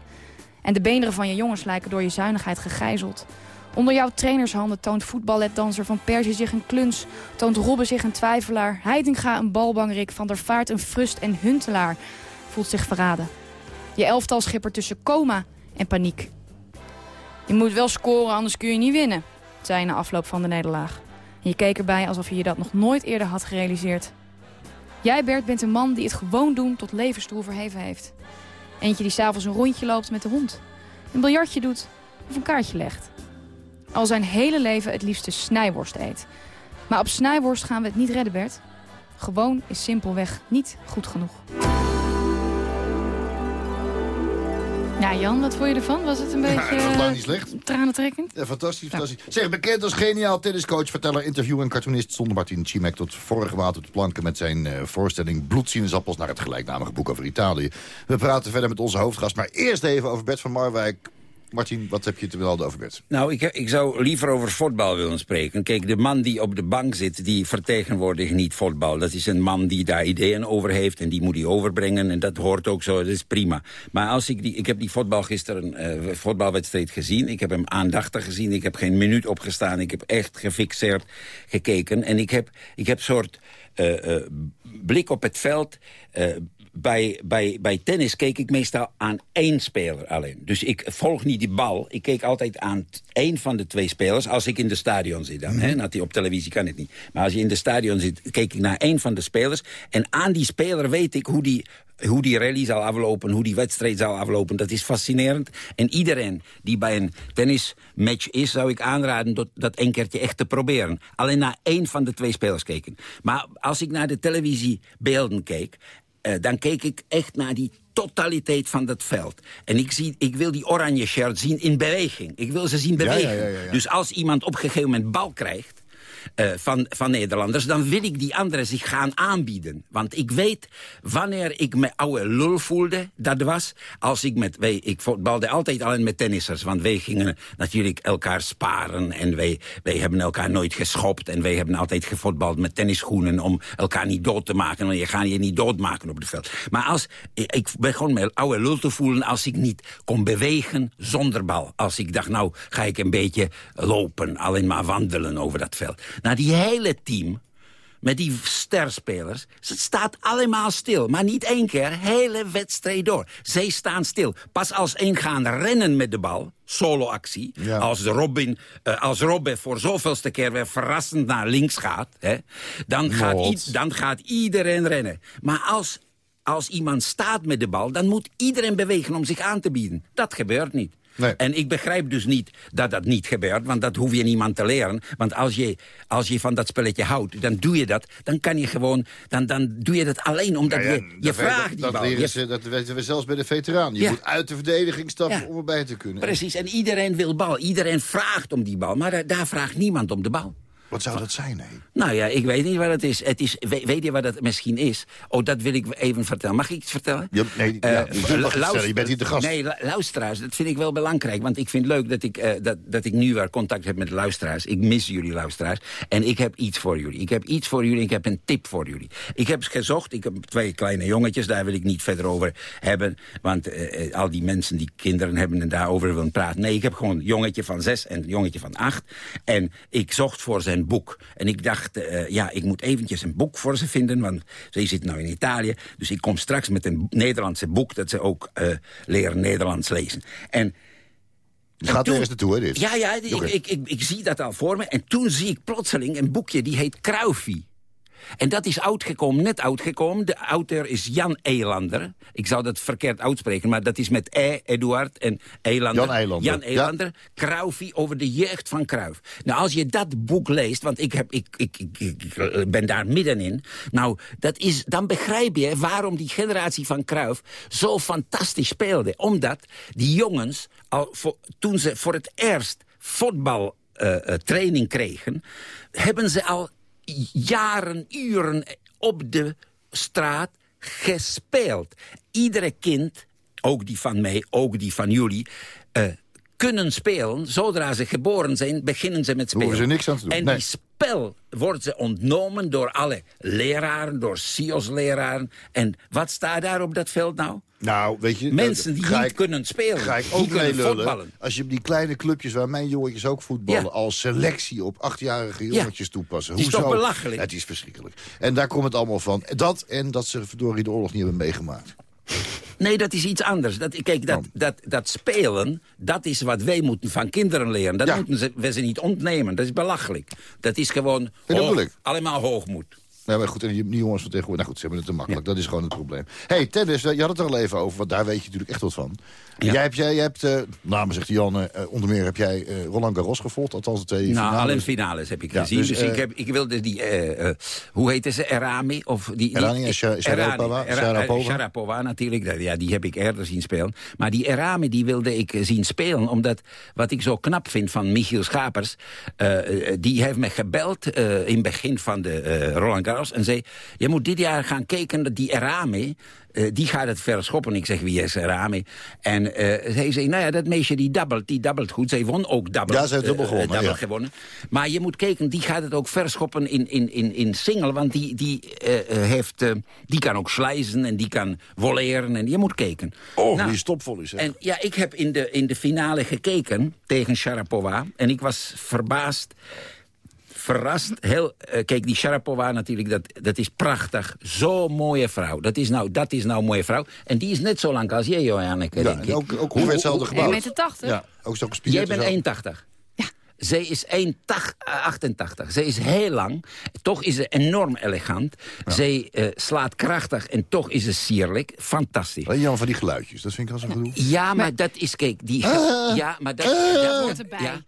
En de beenderen van je jongens lijken door je zuinigheid gegijzeld. Onder jouw trainershanden toont voetballetdanser Van Persie zich een kluns... toont Robben zich een twijfelaar, Heitinga een balbangrik... Van der Vaart een frust en Huntelaar zich verraden. Je elftal schippert tussen coma en paniek. Je moet wel scoren, anders kun je niet winnen, zei na afloop van de nederlaag. Je keek erbij alsof je je dat nog nooit eerder had gerealiseerd. Jij, Bert, bent een man die het gewoon doen tot levensdoel verheven heeft. Eentje die s'avonds een rondje loopt met de hond. Een biljartje doet of een kaartje legt. Al zijn hele leven het liefste snijworst eet. Maar op snijworst gaan we het niet redden, Bert. Gewoon is simpelweg niet goed genoeg. Ja, Jan, wat vond je ervan? Was het een beetje het was lang niet eh, slecht. tranentrekkend? Ja, fantastisch, fantastisch. Zeg, bekend als geniaal tenniscoach, verteller, interview en cartoonist... stond Martin Cimek tot vorige op de planken... met zijn eh, voorstelling Bloedsinezappels naar het gelijknamige boek over Italië. We praten verder met onze hoofdgast, maar eerst even over Bert van Marwijk. Martin, wat heb je te melden over Bert? Nou, ik, ik zou liever over voetbal willen spreken. Kijk, de man die op de bank zit, die vertegenwoordigt niet voetbal. Dat is een man die daar ideeën over heeft en die moet hij overbrengen. En dat hoort ook zo, dat is prima. Maar als ik die, ik heb die voetbal gisteren, eh voetbalwedstrijd gezien. Ik heb hem aandachtig gezien. Ik heb geen minuut opgestaan. Ik heb echt gefixeerd gekeken. En ik heb, ik heb soort eh, eh, blik op het veld... eh, bij, bij, bij tennis keek ik meestal aan één speler alleen. Dus ik volg niet die bal. Ik keek altijd aan één van de twee spelers. Als ik in de stadion zit dan. hè? Dat die op televisie kan het niet. Maar als je in de stadion zit, keek ik naar één van de spelers. En aan die speler weet ik hoe die hoe die rally zal aflopen, hoe die wedstrijd zal aflopen. Dat is fascinerend. En iedereen die bij een tennismatch is, zou ik aanraden dat, dat een keertje echt te proberen. Alleen naar één van de twee spelers kijken. Maar als ik naar de televisiebeelden keek, eh, dan keek ik echt naar die totaliteit van dat veld. En ik, zie, ik wil die oranje shirt zien in beweging. Ik wil ze zien bewegen. ja, ja, ja. Dus als iemand op een gegeven moment bal krijgt... eh, van, van Nederlanders, dan wil ik die anderen zich gaan aanbieden. Want ik weet wanneer ik me oude lul voelde, dat was als ik met... Wij, ik voetbalde altijd alleen met tennissers, want wij gingen natuurlijk elkaar sparen... en wij, wij hebben elkaar nooit geschopt en wij hebben altijd gevoetbald met tennisschoenen... om elkaar niet dood te maken, want je gaat je niet doodmaken op het veld. Maar als, ik, ik begon me oude lul te voelen als ik niet kon bewegen zonder bal. Als ik dacht, nou ga ik een beetje lopen, alleen maar wandelen over dat veld. Nou, die hele team, met die sterspelers, het staat allemaal stil. Maar niet één keer, hele wedstrijd door. Zij staan stil. Pas als één gaan rennen met de bal, soloactie... Ja. als, Robin, eh, als Robin voor zoveelste keer weer verrassend naar links gaat... Hè, dan, gaat dan gaat iedereen rennen. Maar als, als iemand staat met de bal, dan moet iedereen bewegen om zich aan te bieden. Dat gebeurt niet. Nee. En ik begrijp dus niet dat dat niet gebeurt, want dat hoef je niemand te leren. Want als je, als je van dat spelletje houdt, dan doe je dat. Dan kan je gewoon, dan, dan doe je dat alleen omdat Ja, ja, je, je vraagt die dat, bal. leren Je- ze, dat weten we zelfs bij de veteraan. Je Ja. moet uit de verdediging stappen om erbij te kunnen. Precies, en iedereen wil bal. Iedereen vraagt om die bal, maar daar, daar vraagt niemand om de bal. Wat zou dat zijn, hè? Nou ja, ik weet niet wat het is. Het is we- weet je wat het misschien is? Oh, dat wil ik even vertellen. Mag ik iets vertellen? Ja, nee, ja, Eh, je vertellen, bent hier de gast. Nee, lu- luisteraars, dat vind ik wel belangrijk. Want ik vind het leuk dat ik, eh, dat, dat ik nu weer contact heb met luisteraars. Ik mis jullie luisteraars. En ik heb iets voor jullie. Ik heb iets voor jullie, ik heb een tip voor jullie. Ik heb gezocht, ik heb twee kleine jongetjes. Daar wil ik niet verder over hebben. Want eh, al die mensen die kinderen hebben en daarover willen praten. Nee, ik heb gewoon een jongetje van zes en een jongetje van acht. En ik zocht voor zijn boek. En ik dacht, eh, ja, ik moet eventjes een boek voor ze vinden. Want ze zit nou in Italië. Dus ik kom straks met een Nederlandse boek... dat ze ook eh, leren Nederlands lezen. En gaat toen- ergens naartoe, hè, dit? ja, ja, ik, ik, ik, ik zie dat al voor me. En toen zie ik plotseling een boekje, die heet Kruifie. En dat is uitgekomen, net uitgekomen. De auteur is Jan Elander. Ik zou dat verkeerd uitspreken, maar dat is met E, Eduard en Elander. Jan Elander, Jan Elander, Kruifie over de jeugd van Kruif. Nou, als je dat boek leest, want ik, heb, ik, ik, ik, ik, ik ben daar middenin. Nou, dat is, dan begrijp je waarom die generatie van Kruif zo fantastisch speelde. Omdat die jongens, al voor, toen ze voor het eerst voetbal eh, eh, training kregen... hebben ze al jaren, uren op de straat gespeeld. Iedere kind, ook die van mij, ook die van jullie... eh, kunnen spelen. Zodra ze geboren zijn, beginnen ze met spelen. Hoeven ze niks aan te doen, En nee. die spel wordt ze ontnomen door alle leraren, door SIOS-leraren. En wat staat daar op dat veld nou? Nou, weet je... Mensen die ga niet kunnen spelen. Ga ik die ook kunnen mee lullen. voetballen. Als je op die kleine clubjes waar mijn jongetjes ook voetballen... Ja. als selectie op achtjarige jongetjes toepassen. Het is Hoezo? toch belachelijk? Het is verschrikkelijk. En daar komt het allemaal van. Dat en dat ze verdorie de oorlog niet hebben meegemaakt. Nee, dat is iets anders. Dat, kijk, dat, dat, dat spelen, dat is wat wij moeten van kinderen leren. Dat Ja. moeten ze, we ze niet ontnemen. Dat is belachelijk. Dat is gewoon dat hoog- ik. allemaal hoogmoed. Ja, maar goed, en die, jongens van tegenwoordig... Nou goed, ze hebben het te makkelijk. Dat is gewoon het probleem. hey, tennis, je had het er al even over, want daar weet je natuurlijk echt wat van. Ja. Jij hebt, jij, jij hebt eh, namen zegt Jan, eh, onder meer heb jij eh, Roland Garros gevolgd. Althans de twee Nou, finales. alleen finales heb ik Ja, gezien. dus, Dus, ik, heb, ik wilde die, hoe heette ze, Erami? Of die, Errani en Sha- Sharapova? Sharapova? Sharapova natuurlijk, ja, die heb ik eerder zien spelen. Maar die Erami die wilde ik zien spelen, omdat wat ik zo knap vind van Michiel Schapers, die heeft me gebeld in het begin van de Roland Garros en zei, je moet dit jaar gaan kijken, dat die Erami, eh, die gaat het verschoppen. Ik zeg, wie is Erami? En eh hij zei, nou ja, dat meisje die dabbelt, die dabbelt goed. Zij won ook dabbel. Ja, ze heeft dubbel eh, gewonnen, dabbel ja. gewonnen. Maar je moet kijken, die gaat het ook verschoppen in, in, in, in single. Want die, die, heeft, die kan ook slijzen en die kan volleren. En je moet kijken. Oh, Nou, die is topvol is. en ja, ik heb in de, in de finale gekeken tegen Sharapova. En ik was verbaasd, verrast. Heel, eh, kijk, die Sharapova natuurlijk, dat, dat is prachtig. Zo'n mooie vrouw. Dat is, nou, dat is nou een mooie vrouw. En die is net zo lang als jij, Joanneke, Ja, denk en ik. ook, ook ongeveer hetzelfde gebouwd. 1,80 meter. Ja, ook gespierd. Jij en bent zo. 1,80. Zij is 1,88. Zij is heel lang. Toch is ze enorm elegant. Zij eh, slaat krachtig en toch is ze sierlijk. Fantastisch. Alleen Jan van die geluidjes, dat vind ik als een gedoe. Ja, maar dat is, kijk, die... Ja, maar dat... dat hoort erbij. Ja,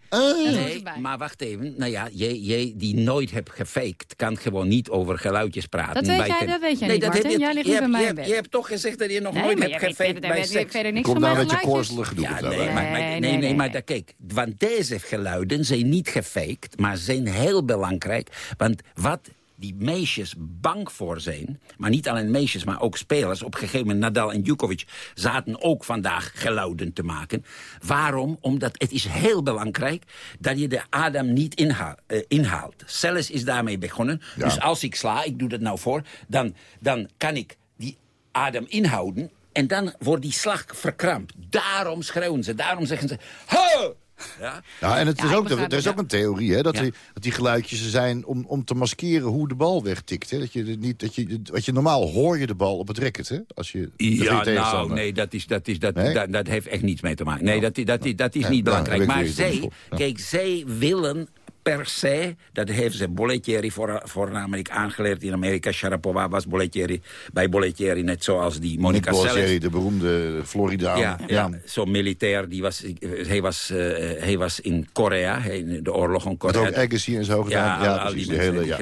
nee, maar wacht even. Nou ja, jij, jij die nooit hebt gefaked... kan gewoon niet over geluidjes praten. Dat weet bij jij- ten- dat weet jij nee, niet, dat heb Martin. Jij ligt je bij mij je hebt-. Je hebt toch gezegd dat je nog Nee, nooit hebt gefaked verder- bij weet ik seks. verder niks Komt van nou mijn een beetje geluidjes. korzelig gedoe. Ja, nee, Nee, nee, maar kijk, want deze geluiden zijn niet gefaked, maar zijn heel belangrijk. Want wat die meisjes bang voor zijn, maar niet alleen meisjes, maar ook spelers. Op een gegeven moment, Nadal en Djokovic zaten ook vandaag geluiden te maken. Waarom? Omdat het is heel belangrijk dat je de adem niet eh, inhaalt. Celles is daarmee begonnen. Ja. Dus als ik sla, ik doe dat nou voor, dan, dan kan ik die adem inhouden. En dan wordt die slag verkrampt. Daarom schreeuwen ze, daarom zeggen ze... Ho! Ja? Ja, en het Ja, is ook, er is ook een theorie hè, dat, Ja. die, dat die geluidjes er zijn om, om te maskeren hoe de bal wegtikt. Hè? Dat je, het niet, dat je, wat je normaal hoor je de bal op het racket, hè? Als je Ja, nou, nee, dat, is, dat, is, dat, Nee? dat, dat heeft echt niets mee te maken. Nee, dat, dat, dat, dat is Ja, niet belangrijk. Maar zij, kijk, zij willen per se, dat heeft ze Bollettieri voor, voornamelijk aangeleerd in Amerika. Sharapova was Bollettieri, bij Bollettieri net zoals die Monica. Bollettieri, de beroemde Floridaan. Ja, ja. zo'n militair. Die was, hij, was, eh, hij was in Korea, in de oorlog om Met Korea. ook Agassi en zo gedaan. Ja, al precies. die De hele, ja.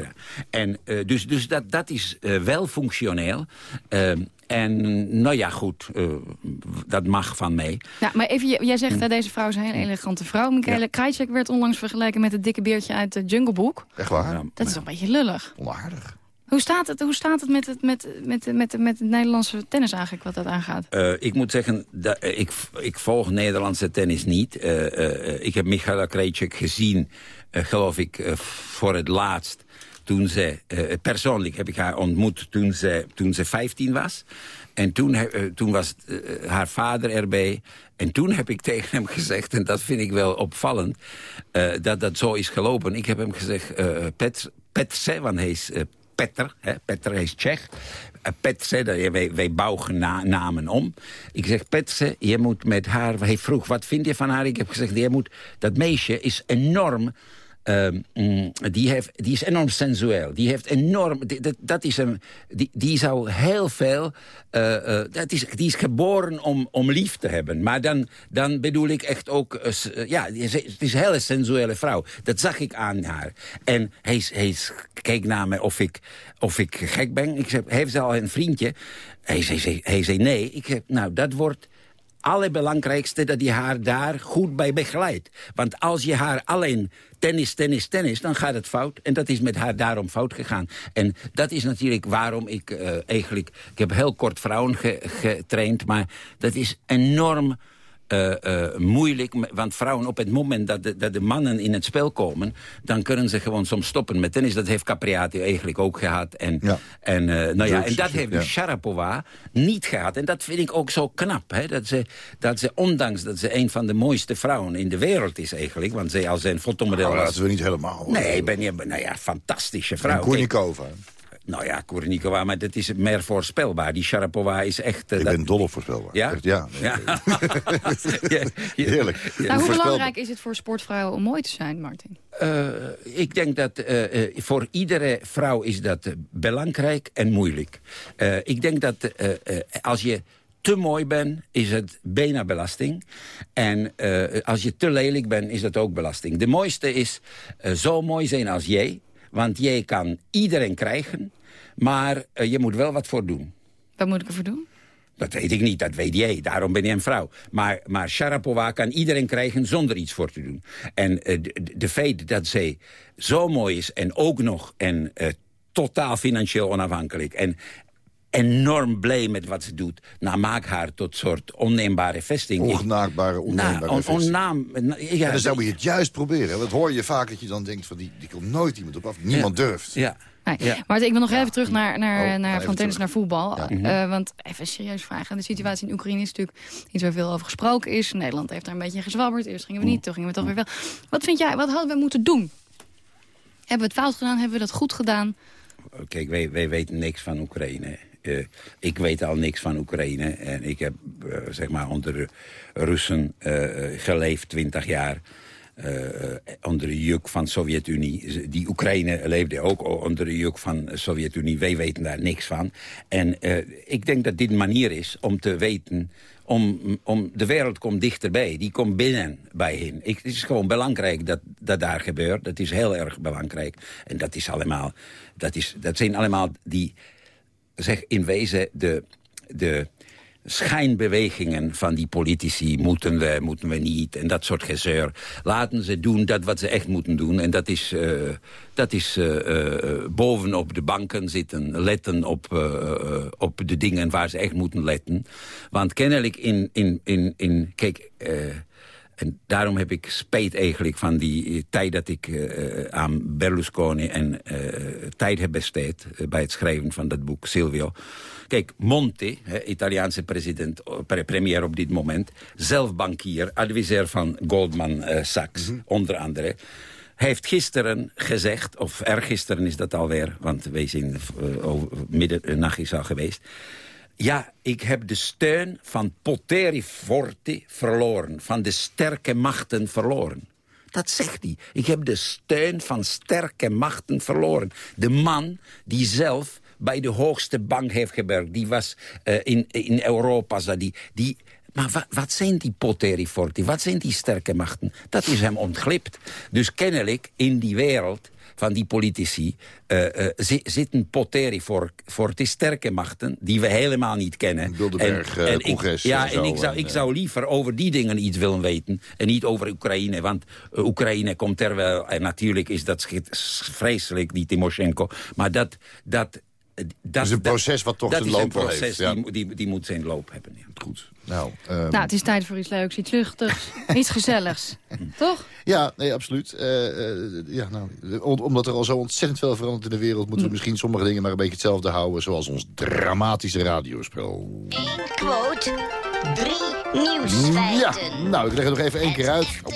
En eh, dus, dus dat, dat is eh, wel functioneel. En nou ja, goed, eh, dat mag van mij. Nou, maar even, jij zegt Hm. dat deze vrouw is een hele elegante vrouw. Michele Krajcek werd onlangs vergeleken met het dikke beertje uit de Jungle Book. Echt waar? Ja. Dat is een beetje lullig. Onaardig. Hoe staat het, hoe staat het met, het, met, met, met, met het Nederlandse tennis eigenlijk, wat dat aangaat? Eh, ik moet zeggen, dat, eh, ik, ik volg Nederlandse tennis niet. Eh, eh, eh, ik heb Michaela Krejcik gezien, geloof ik, voor het laatst. Toen ze, eh, persoonlijk heb ik haar ontmoet toen ze, toen ze 15 was. En toen, eh, toen was eh, haar vader erbij. En toen heb ik *laughs* tegen hem gezegd, en dat vind ik wel opvallend... dat dat zo is gelopen. Ik heb hem gezegd, Pet, Petze, want hij is... Petter, hè, Petter is Tsjech. Petse, wij, wij bouwen na- namen om. Ik zeg, Petse, je moet met haar... Hij vroeg, wat vind je van haar? Ik heb gezegd, je moet, dat meisje is enorm... ehm, mm, die, heeft, die is enorm sensueel. Die heeft enorm... die- Dat, is een, die, die zou heel veel... eh, eh, dat is, die is geboren om, om lief te hebben. Maar dan, dan bedoel ik echt ook... eh, ja, het is een hele sensuele vrouw. Dat zag ik aan haar. En hij, hij keek naar me of ik, of ik gek ben. Ik zei, heeft ze al een vriendje? Hij zei, hij zei nee. Ik zeg, nou, dat wordt allerbelangrijkste dat je haar daar goed bij begeleidt. Want als je haar alleen tennis, tennis, tennis, dan gaat het fout. En dat is met haar daarom fout gegaan. En dat is natuurlijk waarom ik eh, eigenlijk... Ik heb heel kort vrouwen ge- getraind, maar dat is enorm... eh, eh, moeilijk, want vrouwen op het moment dat de, dat de mannen in het spel komen... dan kunnen ze gewoon soms stoppen met tennis. Dat heeft Capriati eigenlijk ook gehad. En, Ja. en, eh, nou ja, en dat heeft ja. dus Sharapova niet gehad. En dat vind ik ook zo knap. Hè? Dat, ze, dat ze, ondanks dat ze een van de mooiste vrouwen in de wereld is eigenlijk... want ze als een fotomodel Nou, was... laten we niet helemaal. hoor. Nee, ben je, nou ja, fantastische En vrouw. Kijk, Kournikova. Nou ja, Kournikova, maar dat is meer voorspelbaar. Die Sharapova is echt... eh, Ik dat- ben dol op voorspelbaar. Ja? Echt, ja. nee. Ja. *laughs* Ja, ja. Heerlijk. Ja, Nou, hoe belangrijk is het voor sportvrouwen om mooi te zijn, Martin? Eh, ik denk dat eh, eh, voor iedere vrouw is dat belangrijk en moeilijk. Eh, ik denk dat eh, eh, als je te mooi bent, is het bijna belasting. En eh, als je te lelijk bent, is dat ook belasting. De mooiste is zo mooi zijn als jij. Want jij kan iedereen krijgen, maar eh, je moet wel wat voor doen. Wat moet ik ervoor doen? Dat weet ik niet, dat weet jij. Daarom ben je een vrouw. Maar, maar Sharapova kan iedereen krijgen zonder iets voor te doen. En eh, de, de feit dat zij zo mooi is en ook nog en, eh, totaal financieel onafhankelijk... en enorm blij met wat ze doet... nou, maak haar tot soort onneembare vesting. Ongenaakbare, onneembare nou, on- vesting. onnaam, na- ja, En dan zou je het juist proberen. Dat hoor je vaak dat je dan denkt van die, die komt nooit iemand op af. Niemand durft. Ja. Nee. Ja. Maar ik wil nog even terug naar, naar, Oh, naar van tennis naar voetbal. Ja. Eh, want even een serieus vragen. De situatie in Oekraïne is natuurlijk iets waar veel over gesproken is. Nederland heeft daar een beetje gezwabberd. Eerst gingen we niet, toen gingen we toch weer wel. Wat vind jij, wat hadden we moeten doen? Hebben we het fout gedaan? Hebben we dat goed gedaan? Kijk, wij, wij weten niks van Oekraïne. Eh, ik weet al niks van Oekraïne. En ik heb eh, zeg maar onder de Russen geleefd, twintig jaar. Eh, onder de juk van de Sovjet-Unie. Die Oekraïne leefde ook onder de juk van de Sovjet-Unie. Wij weten daar niks van. En eh, ik denk dat dit een manier is om te weten... Om, om, de wereld komt dichterbij. Die komt binnen bij hen. Ik, het is gewoon belangrijk dat dat daar gebeurt. Dat is heel erg belangrijk. En dat is allemaal... Dat, is, dat zijn allemaal die zeg in wezen de, de schijnbewegingen van die politici. Moeten we, moeten we niet, en dat soort gezeur. Laten ze doen dat wat ze echt moeten doen. En dat is, eh, dat is eh, eh, bovenop de banken zitten. Letten op, op de dingen waar ze echt moeten letten. Want kennelijk in... in, in, in kijk... eh, en daarom heb ik spijt eigenlijk van die eh, tijd dat ik eh, aan Berlusconi en eh, tijd heb besteed... eh, bij het schrijven van dat boek, Silvio. Kijk, Monti, hè, Italiaanse president, eh, pre- premier op dit moment... zelf bankier, adviseur van Goldman eh, Sachs, onder andere... heeft gisteren gezegd, of ergisteren is dat alweer... want wij zijn uh, middernacht is al geweest... Ja, ik heb de steun van poteri forti verloren. Van de sterke machten verloren. Dat zegt hij. Ik heb de steun van sterke machten verloren. De man die zelf bij de hoogste bank heeft gewerkt. Die was eh, in, in Europa. Die, die, maar wa- wat zijn die poteri forti? Wat zijn die sterke machten? Dat is hem ontglipt. Dus kennelijk in die wereld van die politici eh, zi- zitten poteri for- forti, sterke machten... die we helemaal niet kennen. Bilderberg, eh, congres Ja, en ik zou, en, ik zou liever over die dingen iets willen weten... en niet over Oekraïne, want Oekraïne komt terwijl... en natuurlijk is dat vreselijk, die Timoshenko... maar dat... dat dat is een proces wat toch dat zijn is loop een wel proces heeft, ja. die, die, die moet zijn loop hebben. Ja. Goed. Nou, Nou, het is tijd voor iets leuks, iets luchtigs, *laughs* iets gezelligs. Toch? Ja, nee, absoluut. Eh, eh, ja, nou, om- omdat er al zo ontzettend veel verandert in de wereld... moeten we misschien sommige dingen maar een beetje hetzelfde houden... zoals ons dramatische radiospel. Quote, drie Ja, nieuwsfeiten. nou, ik leg het nog even één keer uit. Oh,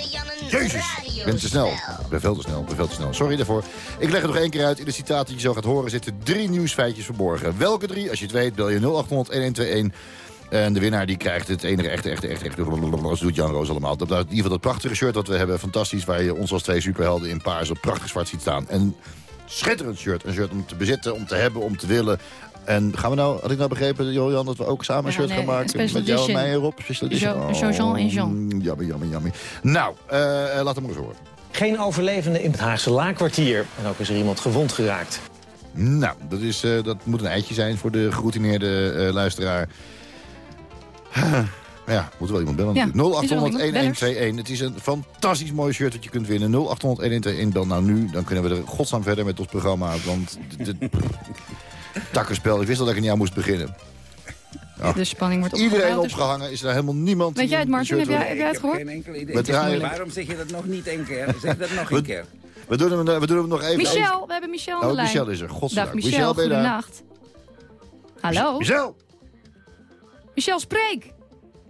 Jezus, ik ben te snel. Ik ben veel te snel, ik ben veel te snel. Sorry daarvoor. Ik leg het nog één keer uit. In de citaat die je zo gaat horen zitten drie nieuwsfeitjes verborgen. Welke drie? Als je het weet, bel je 0800-1121. En de winnaar die krijgt het enige echte, echte, echte, echte... Dat doet Jan Roos allemaal. Dat, dat- in ieder geval dat prachtige shirt wat we hebben. Fantastisch, waar je ons als twee superhelden in paars op prachtig zwart ziet staan. En schitterend shirt. Een shirt om te bezitten, om te hebben, om te willen. En gaan we nou, had ik nou begrepen, Johan, dat we ook samen een Ja, shirt nee, gaan maken? special met jou en mij erop? Special edition. Jo- Jean en Jean. Mm, Jammer, jammer, jammer. Nou, eh, eh, laat hem maar eens horen. Geen overlevende in het Haagse Laakkwartier. En ook is er iemand gewond geraakt. Nou, dat, is, eh, dat moet een eitje zijn voor de geroutineerde eh, luisteraar. Maar ja, moet wel iemand bellen. Ja, natuurlijk. is er wel iemand? 0800-1121. Het is een fantastisch mooi shirt dat je kunt winnen. 0800-1121. Bel nou nu. Dan kunnen we er godsnaam verder met ons programma. Want het takkenspel. Ik wist al dat ik er niet aan moest beginnen. Ja. De spanning wordt Iedereen dus- opgehangen. Is er helemaal niemand... Weet jij het, Martin? Heb jij, heb jij het Ik heb gehoord? geen enkel idee. Het. Waarom zeg je dat nog niet één keer? Zeg dat nog een keer. We doen hem, we doen hem nog even. Michel, we hebben Michel aan de Oh, lijn. Michel is er. Godzijdank. Dag Michel, Michel, goedenacht. Hallo? Michel! Michel, spreek.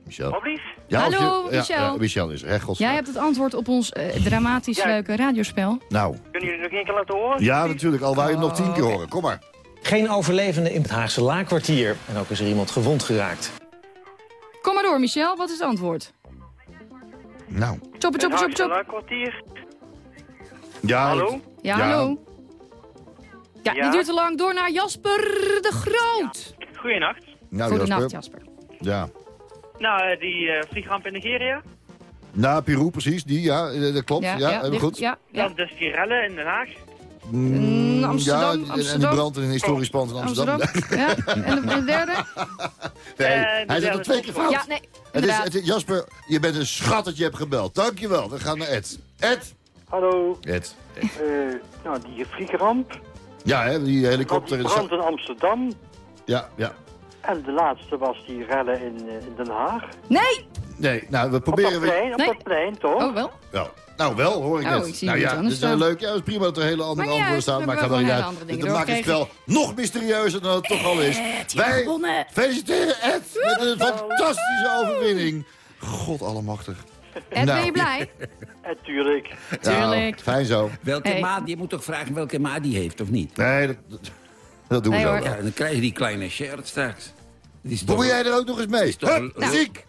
Michel. Ja, Hallo, je- Michel. Ja, Michel is er. Hè, godzijdank. Jij hebt het antwoord op ons eh, dramatisch Ja. leuke radiospel. Nou, Kunnen jullie nog één keer laten horen? ja, natuurlijk. Al wou je het nog tien keer Oh, horen. Kom maar. Geen overlevende in het Haagse Laakkwartier. En ook is er iemand gewond geraakt. Kom maar door, Michel. Wat is het antwoord? Nou. Choppen, choppen, choppen, choppen. Een kwartier. Ja, Hallo? Ja, Ja. hallo. Ja, Ja? niet duurt te lang. Door naar Jasper de Groot. Goeienacht. Nou, Goedenacht, Jasper. Jasper. Ja. Nou, eh, die eh, vliegramp in Nigeria. Nou, Peru, precies. Die, ja, eh, dat klopt. Ja, helemaal dicht- goed. Ja, ja. Dan dus die rellen in Den Haag. Mm, Amsterdam, ja, en- En die Amsterdam. brand in een historisch pand in Amsterdam. Amsterdam. Ja. En de, derde? *laughs* Nee, Eh, de hij zit er twee keer fout. Ja, nee, Het is, inderdaad. het is- Jasper, je bent een schat dat je hebt gebeld. Dankjewel. We gaan naar Ed. Ed. Hallo. Ed. Eh, nou, die vliegramp. Ja, hè, die helikopter. Die brand in Amsterdam. Ja, ja. En de laatste was die rellen in, eh, in Den Haag. Nee! Nee, nou, we Op proberen... dat weer- plein, op Nee. dat plein, toch? Oh, wel? Wel. Nou, wel, hoor ik Oh, ik zie nou ja, dat is wel staan. leuk. Ja, het is prima dat er hele andere Maar antwoorden staan. Maar ik ga wel niet uit. Dat maakt het spel nog mysterieuzer dan het toch al is. *laughs* Wij gewonnen. feliciteren Ed met een fantastische overwinning. God allemachtig. Ed, ben je blij? *laughs* Natuurlijk. Tuurlijk. fijn zo. Welke Hey. maat, je moet toch vragen welke maat die heeft, of niet? Nee, dat, dat, dat doen we zo. Ja, dan krijg je die kleine shirt straks. Probeer jij er ook nog eens mee? toch- Hup, Nou. muziek.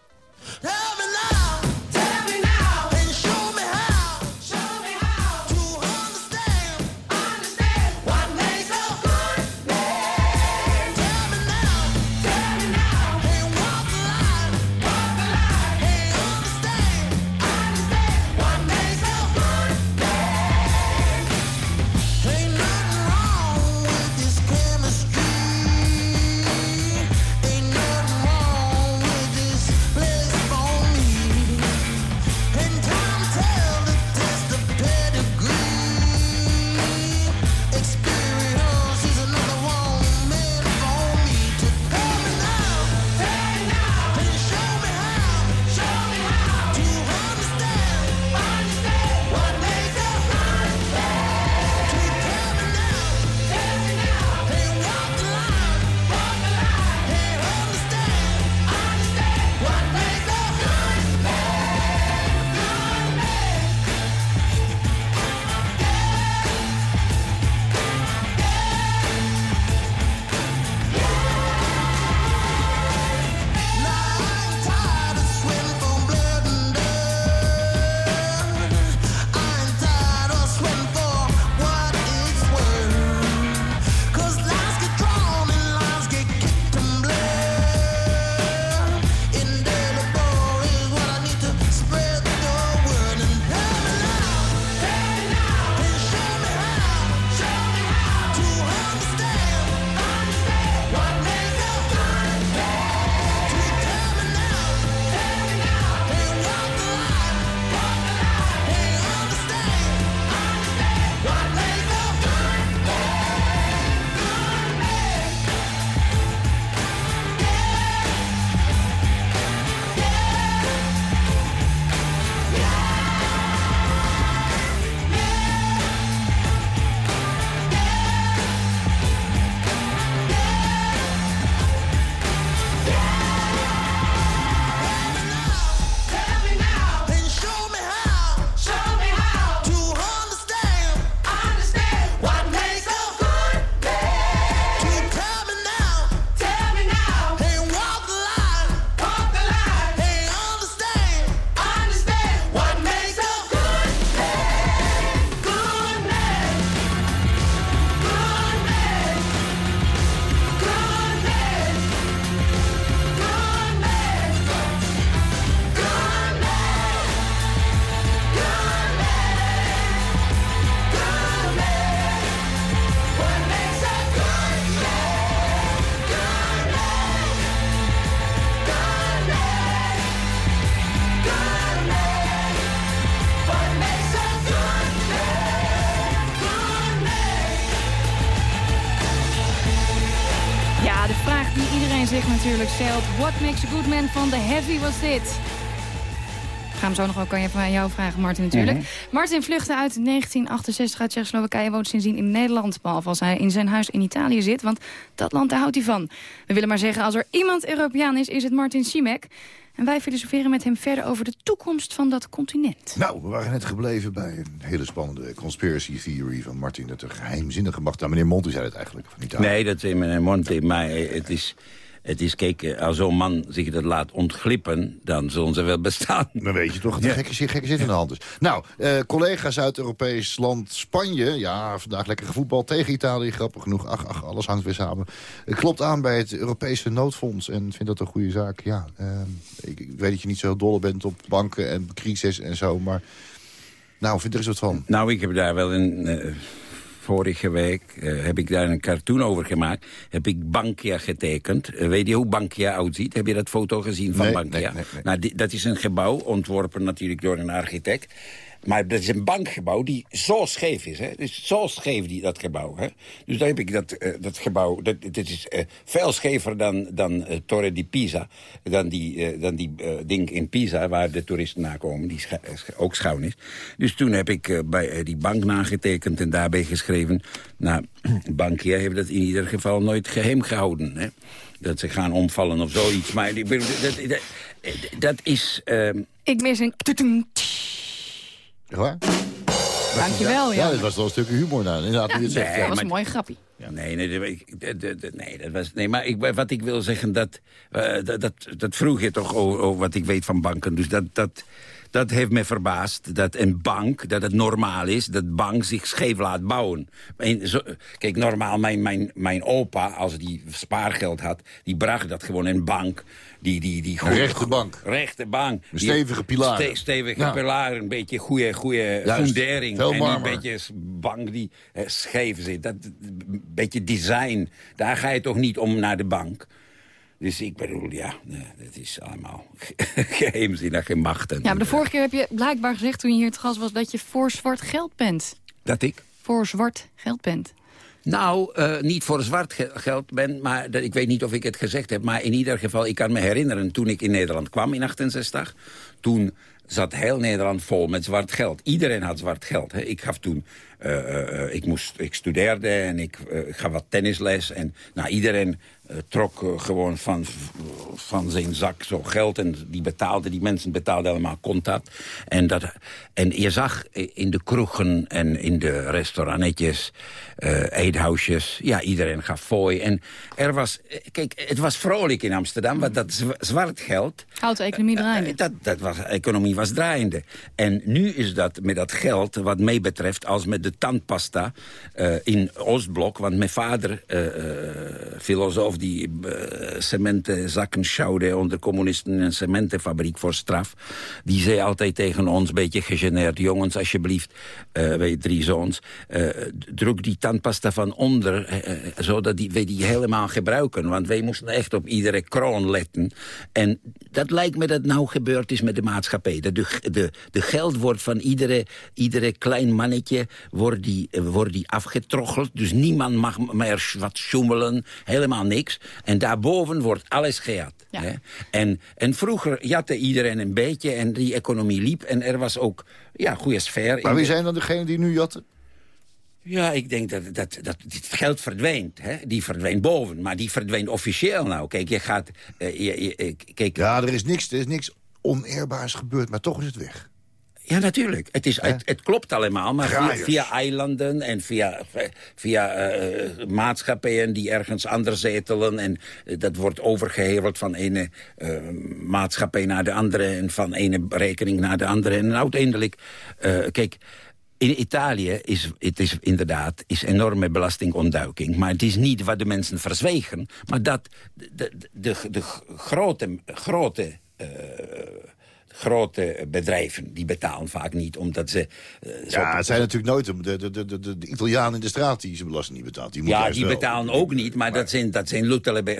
Makes a good man van The Heavy was dit? Ik ga hem zo nog ook aan jou vragen, Martin, natuurlijk. Mhm. Martin vluchtte uit 1968 uit Tsjechoslowakije... woont sindsdien in Nederland, behalve als hij in zijn huis in Italië zit. Want dat land, daar houdt hij van. We willen maar zeggen, als er iemand Europeaan is, is het Martin Simek. En wij filosoferen met hem verder over de toekomst van dat continent. Nou, we waren net gebleven bij een hele spannende conspiracy theory van Martin. Dat er geheimzinnige macht... Nou, meneer Monti zei het eigenlijk, van Italië. Nee, dat is mijn mond. Maar het is, het is kijk, eh, als zo'n man zich dat laat ontglippen... dan zullen ze wel bestaan. Dan weet je toch dat er gekke, zit in de hand is. Nou, eh, collega's uit Europees land Spanje. Ja, vandaag lekker gevoetbal tegen Italië. Grappig genoeg. Ach, ach, alles hangt weer samen. Het klopt aan bij het Europese noodfonds. En vindt dat een goede zaak. Ja, eh, ik, ik weet dat je niet zo dol bent op banken en crisis en zo. Maar nou, vind er eens wat van. Nou, ik heb daar wel een... eh, vorige week eh, heb ik daar een cartoon over gemaakt. Heb ik Bankia getekend. Eh, weet je hoe Bankia uitziet? Heb je dat foto gezien van Nee, Bankia? nee, nee, nee. Nou, die- dat is een gebouw, ontworpen natuurlijk door een architect. Maar dat is een bankgebouw die zo scheef is. Hè? Dus zo scheef die, dat gebouw. Hè? Dus dan heb ik dat, eh, dat gebouw... Dat, dat is eh, veel schever dan, dan eh, Torre di Pisa. Dan die, dan die ding in Pisa, waar de toeristen nakomen. Die ook schoon is. Dus toen heb ik bij die bank nagetekend en daarbij geschreven... Nou, *clears throat* Bankia heeft dat in ieder geval nooit geheim gehouden. Hè? Dat ze gaan omvallen of zoiets. Maar dat, dat, dat is... ehm, Ik mis een... waar? Dankjewel, Ja, ja. dit was wel een stukje humor. Inderdaad, hoe je het zegt. Nee, ja. Dat was een mooie grappie. Ja, nee, nee, nee, dat was, nee maar ik, wat ik wil zeggen, dat, eh, dat, dat, dat vroeg je toch over, over wat ik weet van banken. Dus dat, dat, dat heeft me verbaasd, dat een bank, dat het normaal is... dat bank zich scheef laat bouwen. En zo, kijk, normaal, mijn, mijn, mijn opa, als die spaargeld had... die bracht dat gewoon in bank. Die, die, die Een rechte bank. Rechte bank. Een stevige pilaar. Ste- stevige Ja. pilaar, een beetje goede, goede Juist. fundering. Veel en een beetje bank die eh, scheef zit. Dat, een beetje design. Daar ga je toch niet om naar de bank. Dus ik bedoel, ja, nee, dat is allemaal *laughs* geheimzinnige machten. Ja, maar de vorige keer heb je blijkbaar gezegd toen je hier te gast was... dat je voor zwart geld bent. Dat ik? Voor zwart geld bent. Nou, eh, niet voor zwart ge- geld ben, maar dat, ik weet niet of ik het gezegd heb. Maar in ieder geval, ik kan me herinneren toen ik in Nederland kwam in 68. Toen zat heel Nederland vol met zwart geld. Iedereen had zwart geld. Hè. Ik gaf toen, ik, moest, ik studeerde en ik, eh, ik gaf wat tennisles. En nou, iedereen eh, trok eh, gewoon van, van zijn zak zo geld. En die betaalde, die mensen betaalden allemaal contant. En, dat, en je zag in de kroegen en in de restaurantjes, eh eethuisjes... ja, iedereen gaf fooi. En er was, eh, kijk, het was vrolijk in Amsterdam, want dat zwa- zwart geld... Houdt de economie draaiende. Eh, Dat, dat was, de economie was draaiende. En nu is dat met dat geld, wat mij betreft, als met de tandpasta eh, in Oostblok. Want mijn vader, eh, eh, filosoof, die eh, cementen zakken sjouwde onder communisten in een cementenfabriek voor straf. Die zei altijd tegen ons, een beetje gegeneerd, jongens, alsjeblieft, wij drie zoons, druk die tandpasta van onder, zodat die, wij die helemaal gebruiken. Want wij moesten echt op iedere kroon letten. En dat lijkt me dat nou gebeurd is met de maatschappij. Dat de, de, de geld wordt van iedere, iedere klein mannetje wordt die, eh, wordt die afgetroggeld. Dus niemand mag meer wat sjoemelen, helemaal niks. En daarboven wordt alles gejat. Hè? En, en vroeger jatte iedereen een beetje en die economie liep. En er was ook ja, goede sfeer. Maar wie de- zijn dan degenen die nu jatten? ja, ik denk dat, dat, dat dit geld verdwijnt. Hè? Die verdwijnt boven, maar die verdwijnt officieel nou. Kijk, je gaat... eh, je, je- eh, kijk, Ja, er is niks, er is niks oneerbaars gebeurd, maar toch is het weg. Ja, natuurlijk. Het, is, het, het klopt allemaal, maar via, Graaiers. via eilanden en via, via eh, maatschappijen die ergens anders zetelen. En eh, dat wordt overgeheveld van ene eh, maatschappij naar de andere... en van ene rekening naar de andere. En uiteindelijk, eh, kijk... In Italië is het is inderdaad is enorme belastingontduiking. Maar het is niet wat de mensen verzwegen. Maar dat de, de, de, de grote, grote eh, grote bedrijven, die betalen vaak niet omdat ze... eh, Ja, het zijn natuurlijk nooit de, de, de, de, Italianen in de straat die zijn belasting niet betaalt. Die Ja, die wel. betalen ook niet, maar, dat zijn, dat zijn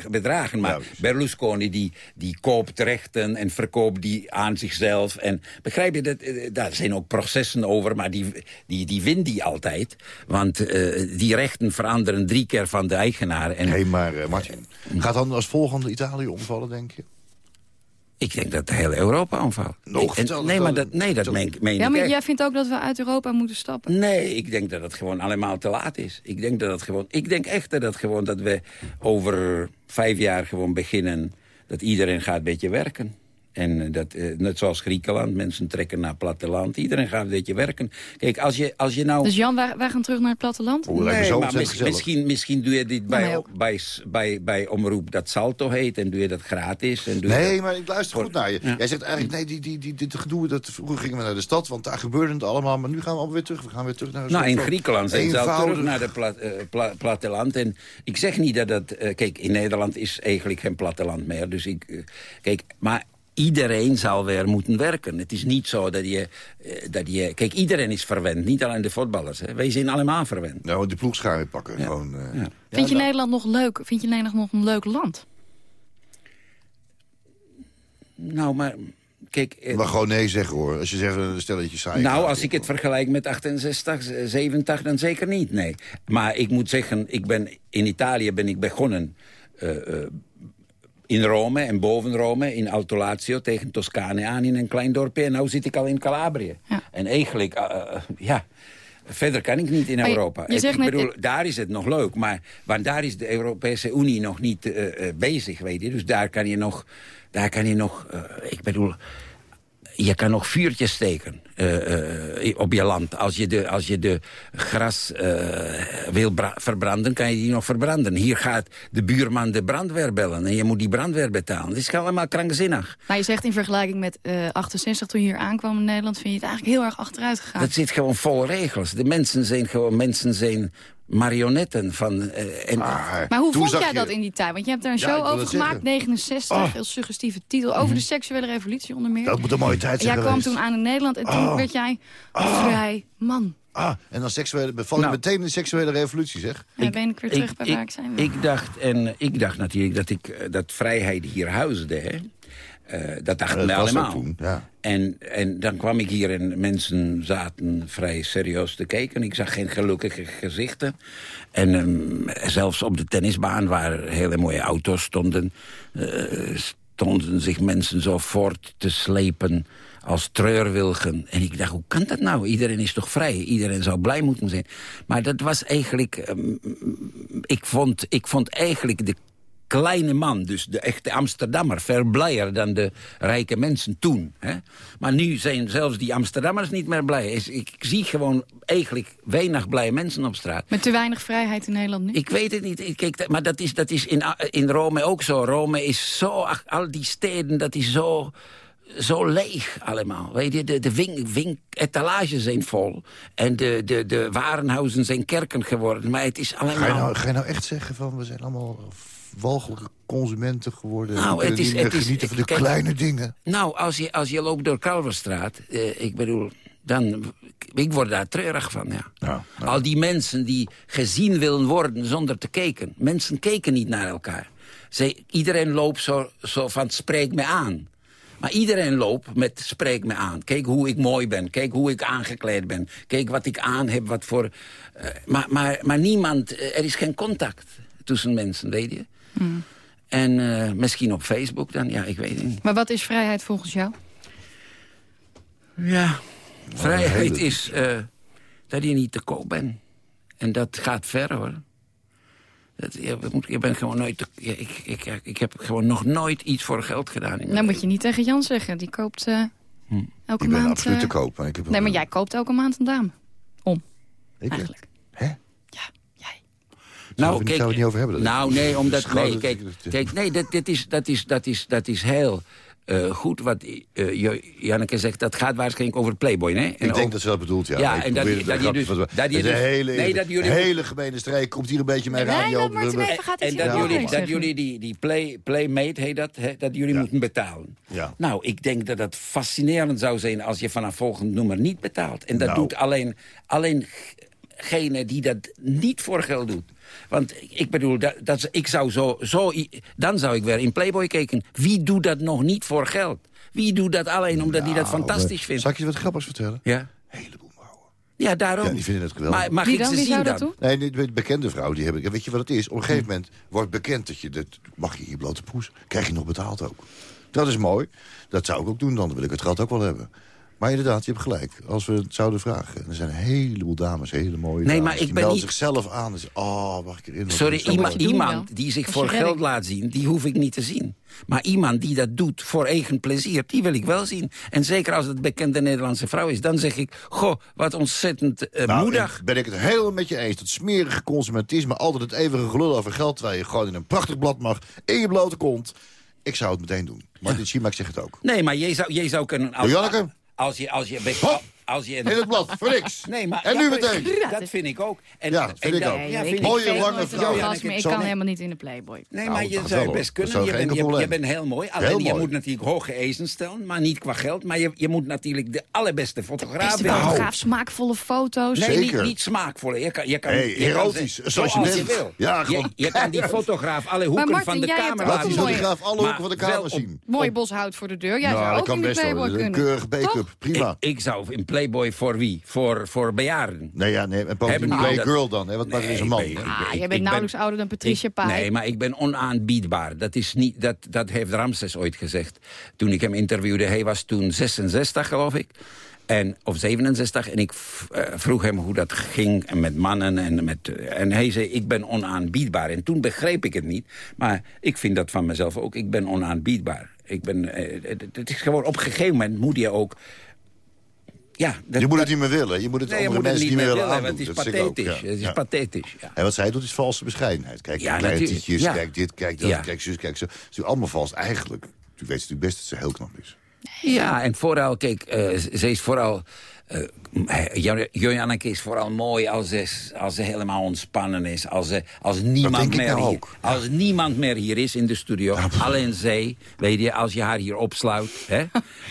bedragen. Maar Berlusconi die, die koopt rechten en verkoopt die aan zichzelf. En begrijp je, dat, eh, daar zijn ook processen over, maar die, die, die wint die altijd. Want eh, die rechten veranderen drie keer van de eigenaar. En Hé, maar Martin, gaat dan als volgende Italië omvallen, denk je? Ik denk dat heel Europa omvalt. Nog, Ik- en- vertel, nee, maar dat, nee, dat meen, meen Ja, ik maar echt. jij vindt ook dat we uit Europa moeten stappen? Nee, ik denk dat het gewoon allemaal te laat is. Ik denk dat het gewoon. Ik denk echt dat het gewoon dat we over vijf jaar gewoon beginnen. Dat iedereen gaat een beetje werken. En eh, dat, eh, net zoals Griekenland, mensen trekken naar het platteland. Iedereen gaat een beetje werken. Kijk, als je, als je nou... Dus Jan, wij, wij gaan terug naar het platteland? Nee, maar mis- misschien, misschien doe je dit bij, bij, bij, bij Omroep dat Salto heet. En doe je dat gratis. En doe Nee, dat- maar ik luister goed naar je. Jij zegt eigenlijk, nee, die, die, die, dit gedoe, dat, vroeger gingen we naar de stad, want daar gebeurde het allemaal. Maar nu gaan we alweer terug. We gaan weer terug naar een Nou, in Griekenland zijn ze al terug naar het plat, eh, pla- platteland. En ik zeg niet dat dat... kijk, in Nederland is eigenlijk geen platteland meer. Dus ik... kijk, maar iedereen zal weer moeten werken. Het is niet zo dat je... eh, dat je kijk, iedereen is verwend. Niet alleen de voetballers. Hè. Wij zijn allemaal verwend. Nou, die ploegschaar pakken. Gewoon, eh. Vind je Nederland nog leuk? Vind je Nederland nog een leuk land? Nou, maar... Kijk, eh, Maar gewoon nee zeggen hoor. Als je zegt een stelletje saai. Nou, gaat, als ik het vergelijk met 68, 70, dan zeker niet, nee. Maar ik moet zeggen, ik ben, in Italië ben ik begonnen... eh, eh, in Rome en boven Rome, in Alto Lazio, tegen Toscane aan in een klein dorpje. En nu zit ik al in Calabrië. En eigenlijk, eh, eh, ja, verder kan ik niet in je- Europa. je Ik- net- bedoel, daar is het nog leuk, maar want daar is de Europese Unie nog niet eh, eh, bezig, weet je. Dus daar kan je nog, daar kan je nog, eh, ik bedoel, je kan nog vuurtjes steken eh, eh, op je land. Als je de, als je de gras eh, wil bra- verbranden, kan je die nog verbranden. Hier gaat de buurman de brandweer bellen en je moet die brandweer betalen. Het is allemaal krankzinnig. Nou, je zegt in vergelijking met eh 68 toen je hier aankwam in Nederland... vind je het eigenlijk heel erg achteruit gegaan. Dat zit gewoon vol regels. De mensen zijn gewoon mensen zijn marionetten van... eh, en, Maar hoe vond jij dat in die tijd? Want je hebt daar een show over gemaakt, zeggen. 69, Oh. heel suggestieve titel... over de seksuele revolutie onder meer. Dat moet een mooie tijd zijn Jij kwam toen aan in Nederland en toen Oh. werd jij Oh. vrij man. Ah, en dan seksuele, beval je Nou. meteen de seksuele revolutie, zeg. Ja, ben ik weer terug bij waar ik zijn. Ik dacht, en ik dacht natuurlijk dat, ik, eh, dat vrijheid hier huisde. Hè? Eh, dat dachten Ja, wij dat was allemaal. toen, ja. En, en dan kwam ik hier en mensen zaten vrij serieus te kijken. Ik zag geen gelukkige gezichten. En ehm, zelfs op de tennisbaan waar hele mooie auto's stonden... eh, stonden zich mensen zo voort te slepen als treurwilgen. En ik dacht, hoe kan dat nou? Iedereen is toch vrij? Iedereen zou blij moeten zijn. Maar dat was eigenlijk... ehm, ik, vond, ik vond eigenlijk de kleine man, dus de echte Amsterdammer... veel blijer dan de rijke mensen toen. Hè? Maar nu zijn zelfs die Amsterdammers niet meer blij. Ik zie gewoon eigenlijk weinig blije mensen op straat. Met te weinig vrijheid in Nederland nu? Ik weet het niet. Ik- Kijk, maar dat is, dat is in, in Rome ook zo. Rome is zo... ach, Al die steden, dat is zo, zo leeg allemaal. Weet je, de, de wink, wink, etalages zijn vol. En de, de, de warenhuizen zijn kerken geworden. Maar het is allemaal... Ga je, nou, ga je nou echt zeggen van, we zijn allemaal walgelijke consumenten geworden. Nou, het is- niet meer het is- genieten van de kijk- kleine dingen. Nou, als je, als je loopt door Kalverstraat, eh, ik bedoel, dan, ik word daar treurig van, ja. Al die mensen die gezien willen worden zonder te kijken. Mensen keken niet naar elkaar. Zij, iedereen loopt zo, zo van spreek me aan. Maar iedereen loopt met spreek me aan. Kijk hoe ik mooi ben. Kijk hoe ik aangekleed ben. Kijk wat ik aan heb. Wat voor, eh, maar, maar, maar niemand, eh, er is geen contact tussen mensen, weet je. Hmm. En eh, misschien op Facebook dan, ja, ik weet het niet. Maar wat is vrijheid volgens jou? Ja, vrijheid hele- is eh, dat je niet te koop bent. En dat gaat ver, hoor. Dat, je, je bent gewoon nooit... te- ja, ik, ik, ik heb gewoon nog nooit iets voor geld gedaan. In Nou moet je niet tegen Jan zeggen. Die koopt eh, elke Ik ben maand... absoluut eh, te koop. Maar ik heb Nee, maar jij koopt elke maand een dame. Om. Ik, Eigenlijk. Nou, ik zou het niet over hebben. dat- Nou, nee, omdat... Nee, kijk, kijk nee, dat, dit is, dat, is, dat, is, dat is heel eh, goed wat eh, Jo- Janneke zegt. Dat gaat waarschijnlijk over Playboy, hè? En Ik denk dat ze dat bedoelt, ja. Ja, Ik en dat, je- dat je dus... van- Dat je is dus een hele, nee, dat jullie... hele gemene streek. Komt hier een beetje mijn Nee, radio... en dat jullie, dat jullie die, die play, Playmate, heet dat, dat jullie moeten betalen. Ja. Nou, ik denk dat het fascinerend zou zijn als je vanaf volgend nummer niet betaalt. En dat Nou. doet alleen, alleen gene die dat niet voor geld doet. Want ik bedoel, dat, dat, ik zou zo, zo, dan zou ik weer in Playboy kijken. Wie doet dat nog niet voor geld? Wie doet dat alleen omdat hij dat Nou, fantastisch vindt? Zal ik je wat grappigs vertellen? Ja. Ja, daarom. Ja, die vinden het geweldig. Maar mag Wie ik dan? ze Wie zien dan? dat? Nee, die be- bekende vrouw, die hebben... Weet je wat het is? Op een gegeven moment wordt bekend dat je... Dat, mag je hier blote poes, krijg je nog betaald ook. Dat is mooi. Dat zou ik ook doen dan. Dan wil ik het geld ook wel hebben. Maar inderdaad, je hebt gelijk. Als we het zouden vragen. En er zijn een heleboel dames, hele mooie Nee, dames. maar ik ben niet- zichzelf aan. Zeggen, oh, mag ik erin? Sorry, iemand, die zich voor geld laat zien, die hoef ik niet te zien. Maar iemand die dat doet voor eigen plezier, die wil ik wel zien. En zeker als het bekende Nederlandse vrouw is, dan zeg ik... goh, wat ontzettend eh, Nou, moedig. en ben ik het helemaal met je eens. Dat smerige consumentisme, altijd het eeuwige gelul over geld... terwijl je gewoon in een prachtig blad mag, in je blote kont. Ik zou het meteen doen. Martin Schiemack zegt het ook. Nee, maar jij zou, jij zou kunnen... Als, Janneke? Als je... Als je, Hop! Als je In het blad, voor niks. *laughs* Nee, maar, En ja, nu meteen. *laughs* Dat vind ik ook. En, Ja, vind en ik ook. Ja, ik- vind ik ik Mooie, geef lange vrouw. ik kan helemaal niet in de Playboy. Nee, Nou, maar je zou best kunnen. Je bent, je, bent heel mooi. Heel Alleen je mooi. moet natuurlijk hoge eisen stellen, maar niet qua geld. Maar je, je moet natuurlijk de allerbeste fotograaf Beste fotograaf, smaakvolle foto's. Nee, niet, Zeker. niet smaakvolle. Je kan, je kan, Hey, je kan erotisch, zoals je wil. Ja, je, gewoon je kan die *laughs* fotograaf alle hoeken van de ook Laat die een mooie- fotograaf alle Maar hoeken van de op- zien. Mooi boshout voor de deur. Jij Nou, zou dat ook kan in de best wel. Playboy Een kunnen. Toch? prima. Ik, ik zou in Playboy voor wie? Voor, voor bejaarden. Nee, ja, nee. En Hebben bovendien die play dat- girl dan, hè? Want Martin is een man. Nee, ik- Ah, ik- jij bent ben- nauwelijks ouder dan Patricia Pai. Nee, maar ik ben onaanbiedbaar. Dat, is niet, dat, dat heeft Ramses ooit gezegd. Toen ik hem interviewde, hij was toen 66, geloof ik. En, of 67. En ik eh, vroeg hem hoe dat ging en met mannen. En, met, en hij zei, ik ben onaanbiedbaar. En toen begreep ik het niet. Maar ik vind dat van mezelf ook. Ik ben onaanbiedbaar. Ik ben, eh, het, het is gewoon op een gegeven moment moet je ook... Ja, dat- Je moet het niet meer willen. Je moet het Nee, andere moet mensen niet niet meer willen willen, het is Dat ook, pathetisch. ja. Het is Ja. pathetisch, ja. En wat zij doet is valse bescheidenheid. Kijk, kleine natuurlijk. tietjes, kijk dit, kijk dat, kijk zus, kijk zo. Het is natuurlijk allemaal vals. Eigenlijk, u weet natuurlijk best dat ze heel knap is. Ja, en vooral, kijk, eh, ze is vooral... eh, Jo- Joanneke is vooral mooi als ze, als ze helemaal ontspannen is. Als, ze, als, niemand ik meer nou hier, ook. als niemand meer hier is in de studio. alleen zij, weet je, als je haar hier opsluit. Hè,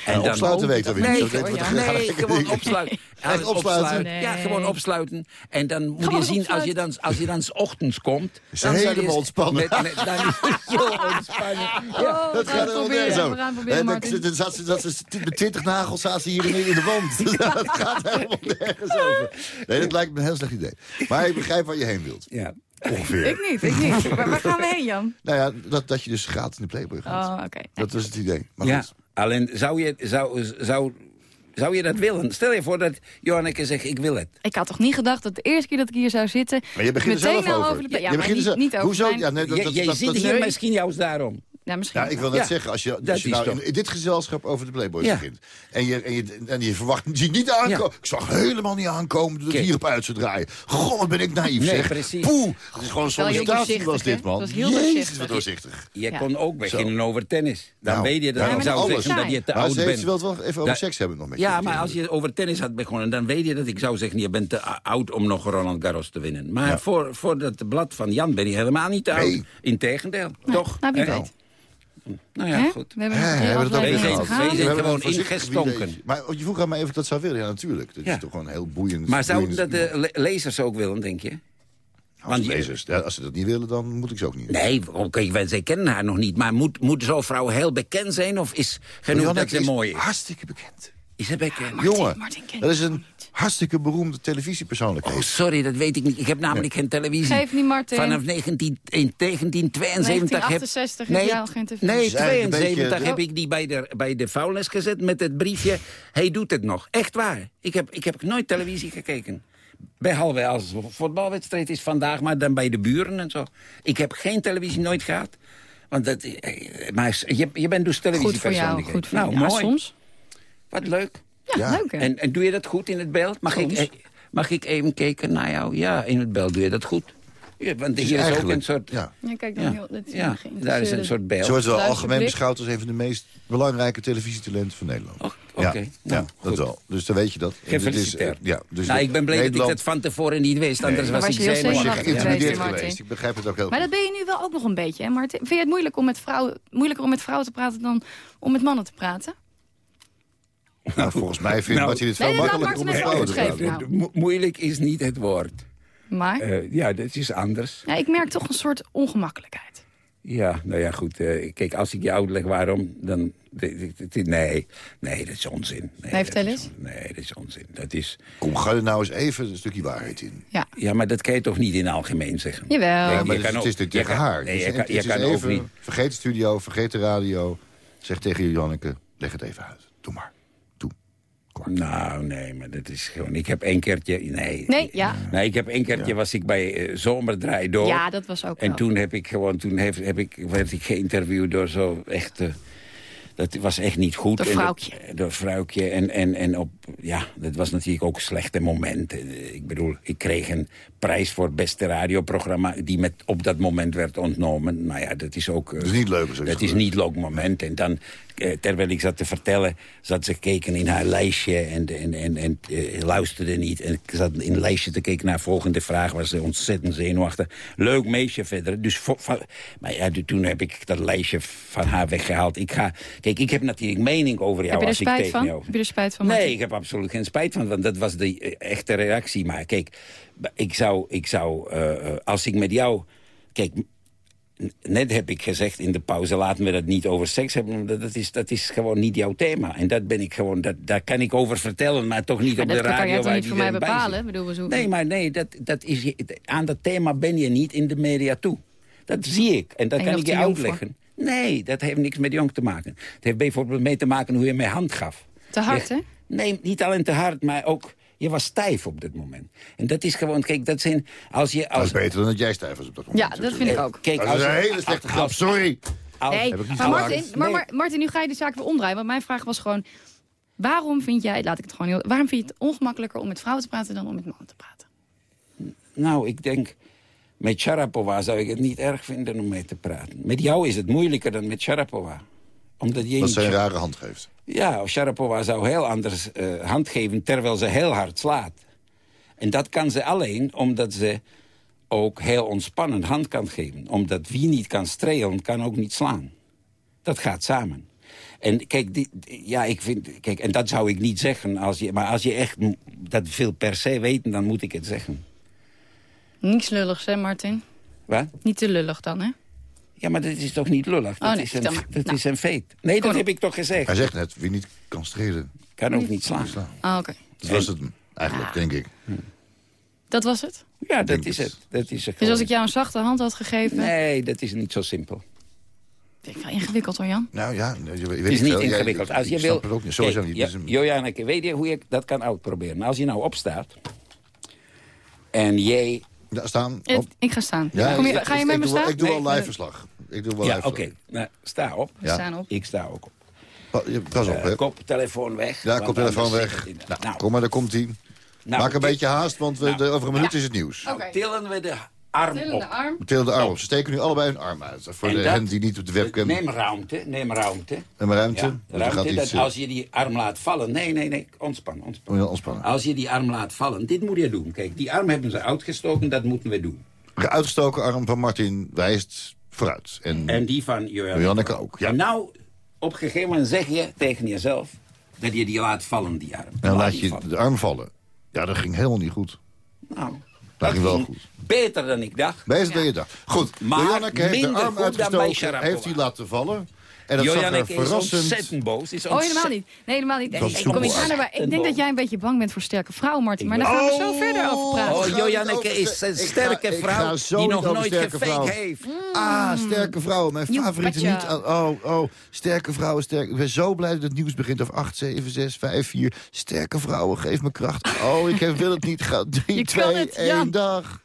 en Ja, opsluiten weten we niet. Nee, nee, gewoon opsluiten. *laughs* Echt opsluiten? Ja, gewoon opsluiten. En dan moet Gewoon je zien, als je dan, als je dan 's ochtends komt... Is dan helemaal eens- ontspannen. Met, met, dan is het heel *laughs* ontspannen. Ja. Dat gaat helemaal proberen, nergens we over. gaan proberen, En dan- dan dat met twintig nagels zaten ze hier in de wand. *laughs* dat gaat helemaal nergens over. Nee, dat lijkt me een heel slecht idee. Maar ik begrijp waar je heen wilt. Ja. Ongeveer. Ik niet, ik niet. Waar, waar gaan we heen, Jan? Nou ja, dat, dat je dus gratis in de Playboy gaat. Oh, oké. Dat was het idee. Maar ja, goed. alleen zou je, zou, zou, zou je dat willen? Stel je voor dat Johanneke zegt, ik wil het. Ik had toch niet gedacht dat de eerste keer dat ik hier zou zitten... Maar je begint er zelf al over. de Ja, je maar begint er niet, niet over Hoezo? mijn- Ja, nee, dat, Jij dat, zit dat- hier nee. misschien juist daarom. Ja, misschien. Ja, ik wil net Ja. zeggen, als je, als je nou in, in dit gezelschap over de Playboys Ja. begint... En je, en, je, en je verwacht, zie niet aankomen... Ik zag helemaal niet aankomen dat ik Kijk. hierop uit zou draaien. God, wat ben ik naïef, Nee, zeg. precies. Poeh, het is gewoon een sollicitatie was dit, man. Dat was heel Jezus, doorzichtig. wat doorzichtig. Je Ja. kon ook beginnen over tennis. Dan Nou, weet je dat zou zeggen dat je te Maar oud bent. ze wel wel even over seks hebben nog met Ja, je. maar als je over tennis had begonnen, dan weet je dat ik zou zeggen... je bent te oud om nog Roland Garros te winnen. Maar voor, voor dat blad van Jan ben je helemaal niet te oud. Integendeel, toch? Nou, wie weet. Nou ja, Hè? goed. We hebben Hè, nog drie hebben we het over afleveringen gehad? We hebben gewoon voorzichtig ingestonken. Maar je vroeg aan mij of ik dat zou willen. Ja, natuurlijk. Dat Ja. is toch gewoon heel boeiend. Maar zouden boeiend- dat de le- lezers ook willen, denk je? Als, want je- lezers, ja, als ze dat niet willen, dan moet ik ze ook niet. Nee, oké, wij- zij kennen haar nog niet. Maar moet, moet zo'n vrouw heel bekend zijn? Of is genoeg dat ze is mooi is? hartstikke bekend. Is ze bekend? Jongen, Martin kent dat is een hartstikke beroemde televisiepersoonlijkheid. Oh, sorry, dat weet ik niet. Ik heb namelijk geen televisie. Geef niet, Martin. Vanaf 19, in 1972 heb 1968 heb jij al geen televisie. Nee, is eigenlijk een 72 beetje- heb ik die bij de, bij de vuilnis gezet met het briefje. Hij doet het nog. Echt waar. Ik heb, ik heb nooit televisie gekeken. Behalve als een voetbalwedstrijd is vandaag, maar dan bij de buren en zo. Ik heb geen televisie nooit gehad. Want dat, eh, maar je, je bent dus Goed voor jou, televisiepersoonlijkheid. goed voor nou, jou. Ja, mooi. soms. Wat leuk. Ja, leuk hè? En, en doe je dat goed in het beeld? Mag, ik, Soms. eh, mag ik even kijken naar jou? Ja, in het beeld doe je dat goed. Ja, want is hier is ook een soort... Ja. Ja, kijk dan Ja, heel... Dat is ja, daar is een soort beeld. Ze wordt wel algemeen blik. beschouwd als een van de meest belangrijke televisietalenten van Nederland. Oké, ja, nou, ja dat wel. Dus dan weet je dat. En dit is, Gefeliciteerd. eh, ja, dus nou, ik ben blij Nederland- dat ik dat van tevoren niet wist. Anders Nee. was ik was Ja. geïntimideerd geweest. Ik begrijp het ook heel Maar dat ben je nu wel ook nog een beetje, hè Martin? Vind je het moeilijk om met vrouwen, moeilijker om met vrouwen te praten dan om met mannen te praten? Nou, volgens mij vindt Nou, Martin het veel Nee, laat makkelijker om geven. Mo- moeilijk is niet het woord. Maar Eh, ja, dat is anders. ja, ik merk toch een soort ongemakkelijkheid. Ja, nou ja, goed. eh, kijk, als ik je uitleg waarom, dan... Nee, nee, dat is onzin. Nee, Nee, vertel dat eens. Nee, dat is onzin. Dat is... Kom, ga er nou eens even een stukje waarheid in. Ja, Ja, maar dat kan je toch niet in het algemeen zeggen? jawel. Ja, je maar kan het, het ook- is natuurlijk je tegen kan- haar. nee, Dus je kan- het je is kan even- niet- Vergeet de studio, vergeet de radio. Zeg tegen Janneke, leg het even uit. Doe maar. Nou, nee, maar dat is gewoon... Ik heb één keertje... Nee, Nee, ja. nee ik heb één keertje was ik bij eh, Zomerdraai door. Ja, dat was ook En wel. toen heb ik gewoon, toen heb, heb ik, werd ik geïnterviewd door zo echt. eh, dat was echt niet goed. Door En dat- vrouwtje. door vrouwtje. En, en, en op, ja, dat was natuurlijk ook slechte momenten. Eh, Ik bedoel, ik kreeg een prijs voor het beste radioprogramma... die met op dat moment werd ontnomen. Nou ja, dat is ook... eh, Dat is niet leuk. zoiets dat is niet leuk moment. En dan, eh, terwijl ik zat te vertellen, zat ze keken in haar lijstje en, en, en, en eh, luisterde niet. En ik zat in het lijstje te kijken naar de volgende vraag, was ze ontzettend zenuwachtig. Leuk meisje verder. Dus maar ja, toen heb ik dat lijstje van haar weggehaald. Ik ga, kijk, ik heb natuurlijk mening over jou Heb je er als ik tegen van? jou... Heb je er spijt van? Nee, ik heb absoluut geen spijt van, want dat was de eh, echte reactie. Maar kijk, ik zou, ik zou eh, eh, als ik met jou... Kijk, net heb ik gezegd in de pauze, laten we dat niet over seks hebben. Dat is, dat is gewoon niet jouw thema. En dat ben ik gewoon, dat, daar kan ik over vertellen, maar toch niet Maar op de dat radio. kan jij toch waar niet voor mij bepalen? bedoel, we Nee, maar nee, dat, dat is, je- aan dat thema ben je niet in de media toe. Dat zie ik en dat je kan ik je uitleggen. Nee, dat heeft niks met jong te maken. Het heeft bijvoorbeeld mee te maken hoe je mij hand gaf. Te hard, Je- hè? Nee, niet alleen te hard, maar ook... Je was stijf op dat moment. En dat is gewoon... Kijk, dat zijn... Als je... Dat Als, is beter dan dat jij stijf was op dat moment. Ja, dat vind ik ook. Kijk, Dat als is een je- hele slechte grap, sorry. Nee, maar gemaakt. Martin, maar- Martin, nu ga je de zaak weer omdraaien. Want mijn vraag was gewoon... Waarom vind jij, laat ik het gewoon heel... Waarom vind je het ongemakkelijker om met vrouwen te praten dan om met mannen te praten? Nou, ik denk... Met Sharapova zou ik het niet erg vinden om mee te praten. Met jou is het moeilijker dan met Sharapova. Omdat je Dat zij een rare hand geeft. Ja, Sharapova zou heel anders eh, hand geven terwijl ze heel hard slaat. En dat kan ze alleen omdat ze ook heel ontspannend hand kan geven. Omdat wie niet kan strelen, kan ook niet slaan. Dat gaat samen. En kijk, die, ja, ik vind, kijk, en dat zou ik niet zeggen. Als je, maar als je echt dat wil per se weten, dan moet ik het zeggen. Niks lulligs, hè Martin? Wat? Niet te lullig dan, hè? Ja, maar dat is toch niet lullig? Dat, Oh, nee, is, een, vertel maar. dat Nou. is een feit. Nee, dat heb ik toch gezegd. Hij zegt net, wie niet kan strelen. Kan ook niet slaan. Ah, oké. Dat was het eigenlijk, denk ik. Dat was het? Ja, dat denk is het. het. Dat is het Dus als ik jou een zachte hand had gegeven... Nee, dat is niet zo simpel. Vind ik wel ingewikkeld hoor, Jan. Nou ja, je, je weet Het is niet. Jij- ingewikkeld. Als je ik wil, snap het ook niet. Sowieso niet. ja, Het is een- Jojanneke, weet je hoe je dat kan uitproberen? Als je nou opstaat en jij... Ja, staan. Ik, Op. ik ga staan. Ja, Kom je, ik- ga je met me doe wel- staan? Ik doe wel Nee, live verslag. Ik doe wel ja, live oké. verslag. Nou, sta op. We staan op. Ik sta ook op. Pas op, Eh, hè. koptelefoon weg. Ja, koptelefoon weg. Nou, Nou, kom maar, daar komt hij. nou, Maak een beetje haast, want we, Nou, de- over een minuut ja. is het nieuws. Oké. tillen we de arm Tillende op. arm. De arm op. Ze steken nu allebei hun arm uit. Voor En de dat- hen die niet op de webcam... Neem ruimte, neem ruimte. Neem ruimte. Ja, Want ruimte, gaat iets, dat als je die arm laat vallen... Nee, nee, nee, ontspan, ontspan. moet je ontspannen. Als je die arm laat vallen, dit moet je doen. Kijk, die arm hebben ze uitgestoken, dat moeten we doen. De uitgestoken arm van Martin wijst vooruit. En, En die van Janneke, Janneke ook, ja. En nou, op een gegeven moment zeg je tegen jezelf... dat je die laat vallen, die arm. en dan laat je vallen. de arm vallen. Ja, dat ging helemaal niet goed. Nou, Dat ging wel goed. Beter dan ik dacht. Beter dan je dacht. Goed, Maar Janneke heeft de arm uitgestoken. Heeft hij laten vallen. En dat zag er Janneke is verrassend... ontzettend boos. Is Oh, helemaal ontzettend- niet. Nee, helemaal niet. Dat ik kom niet aan, maar ik denk dat jij een beetje bang bent voor sterke vrouwen, Martin. Maar daar gaan we zo verder over praten. Oh, Jojanneke is een ik ga- sterke ik vrouw ga zo die nog nooit sterke gefake heeft. Ah, sterke vrouwen. Mijn You favoriete betcha. niet... Oh, oh, sterke vrouwen. Sterke... Ik ben zo blij dat het nieuws begint. Of 8, 7, 6, 5, 4. Sterke vrouwen, geef me kracht. Oh, ik wil het niet. Ga 3, Je kan 2, het, 1, Jan. dag.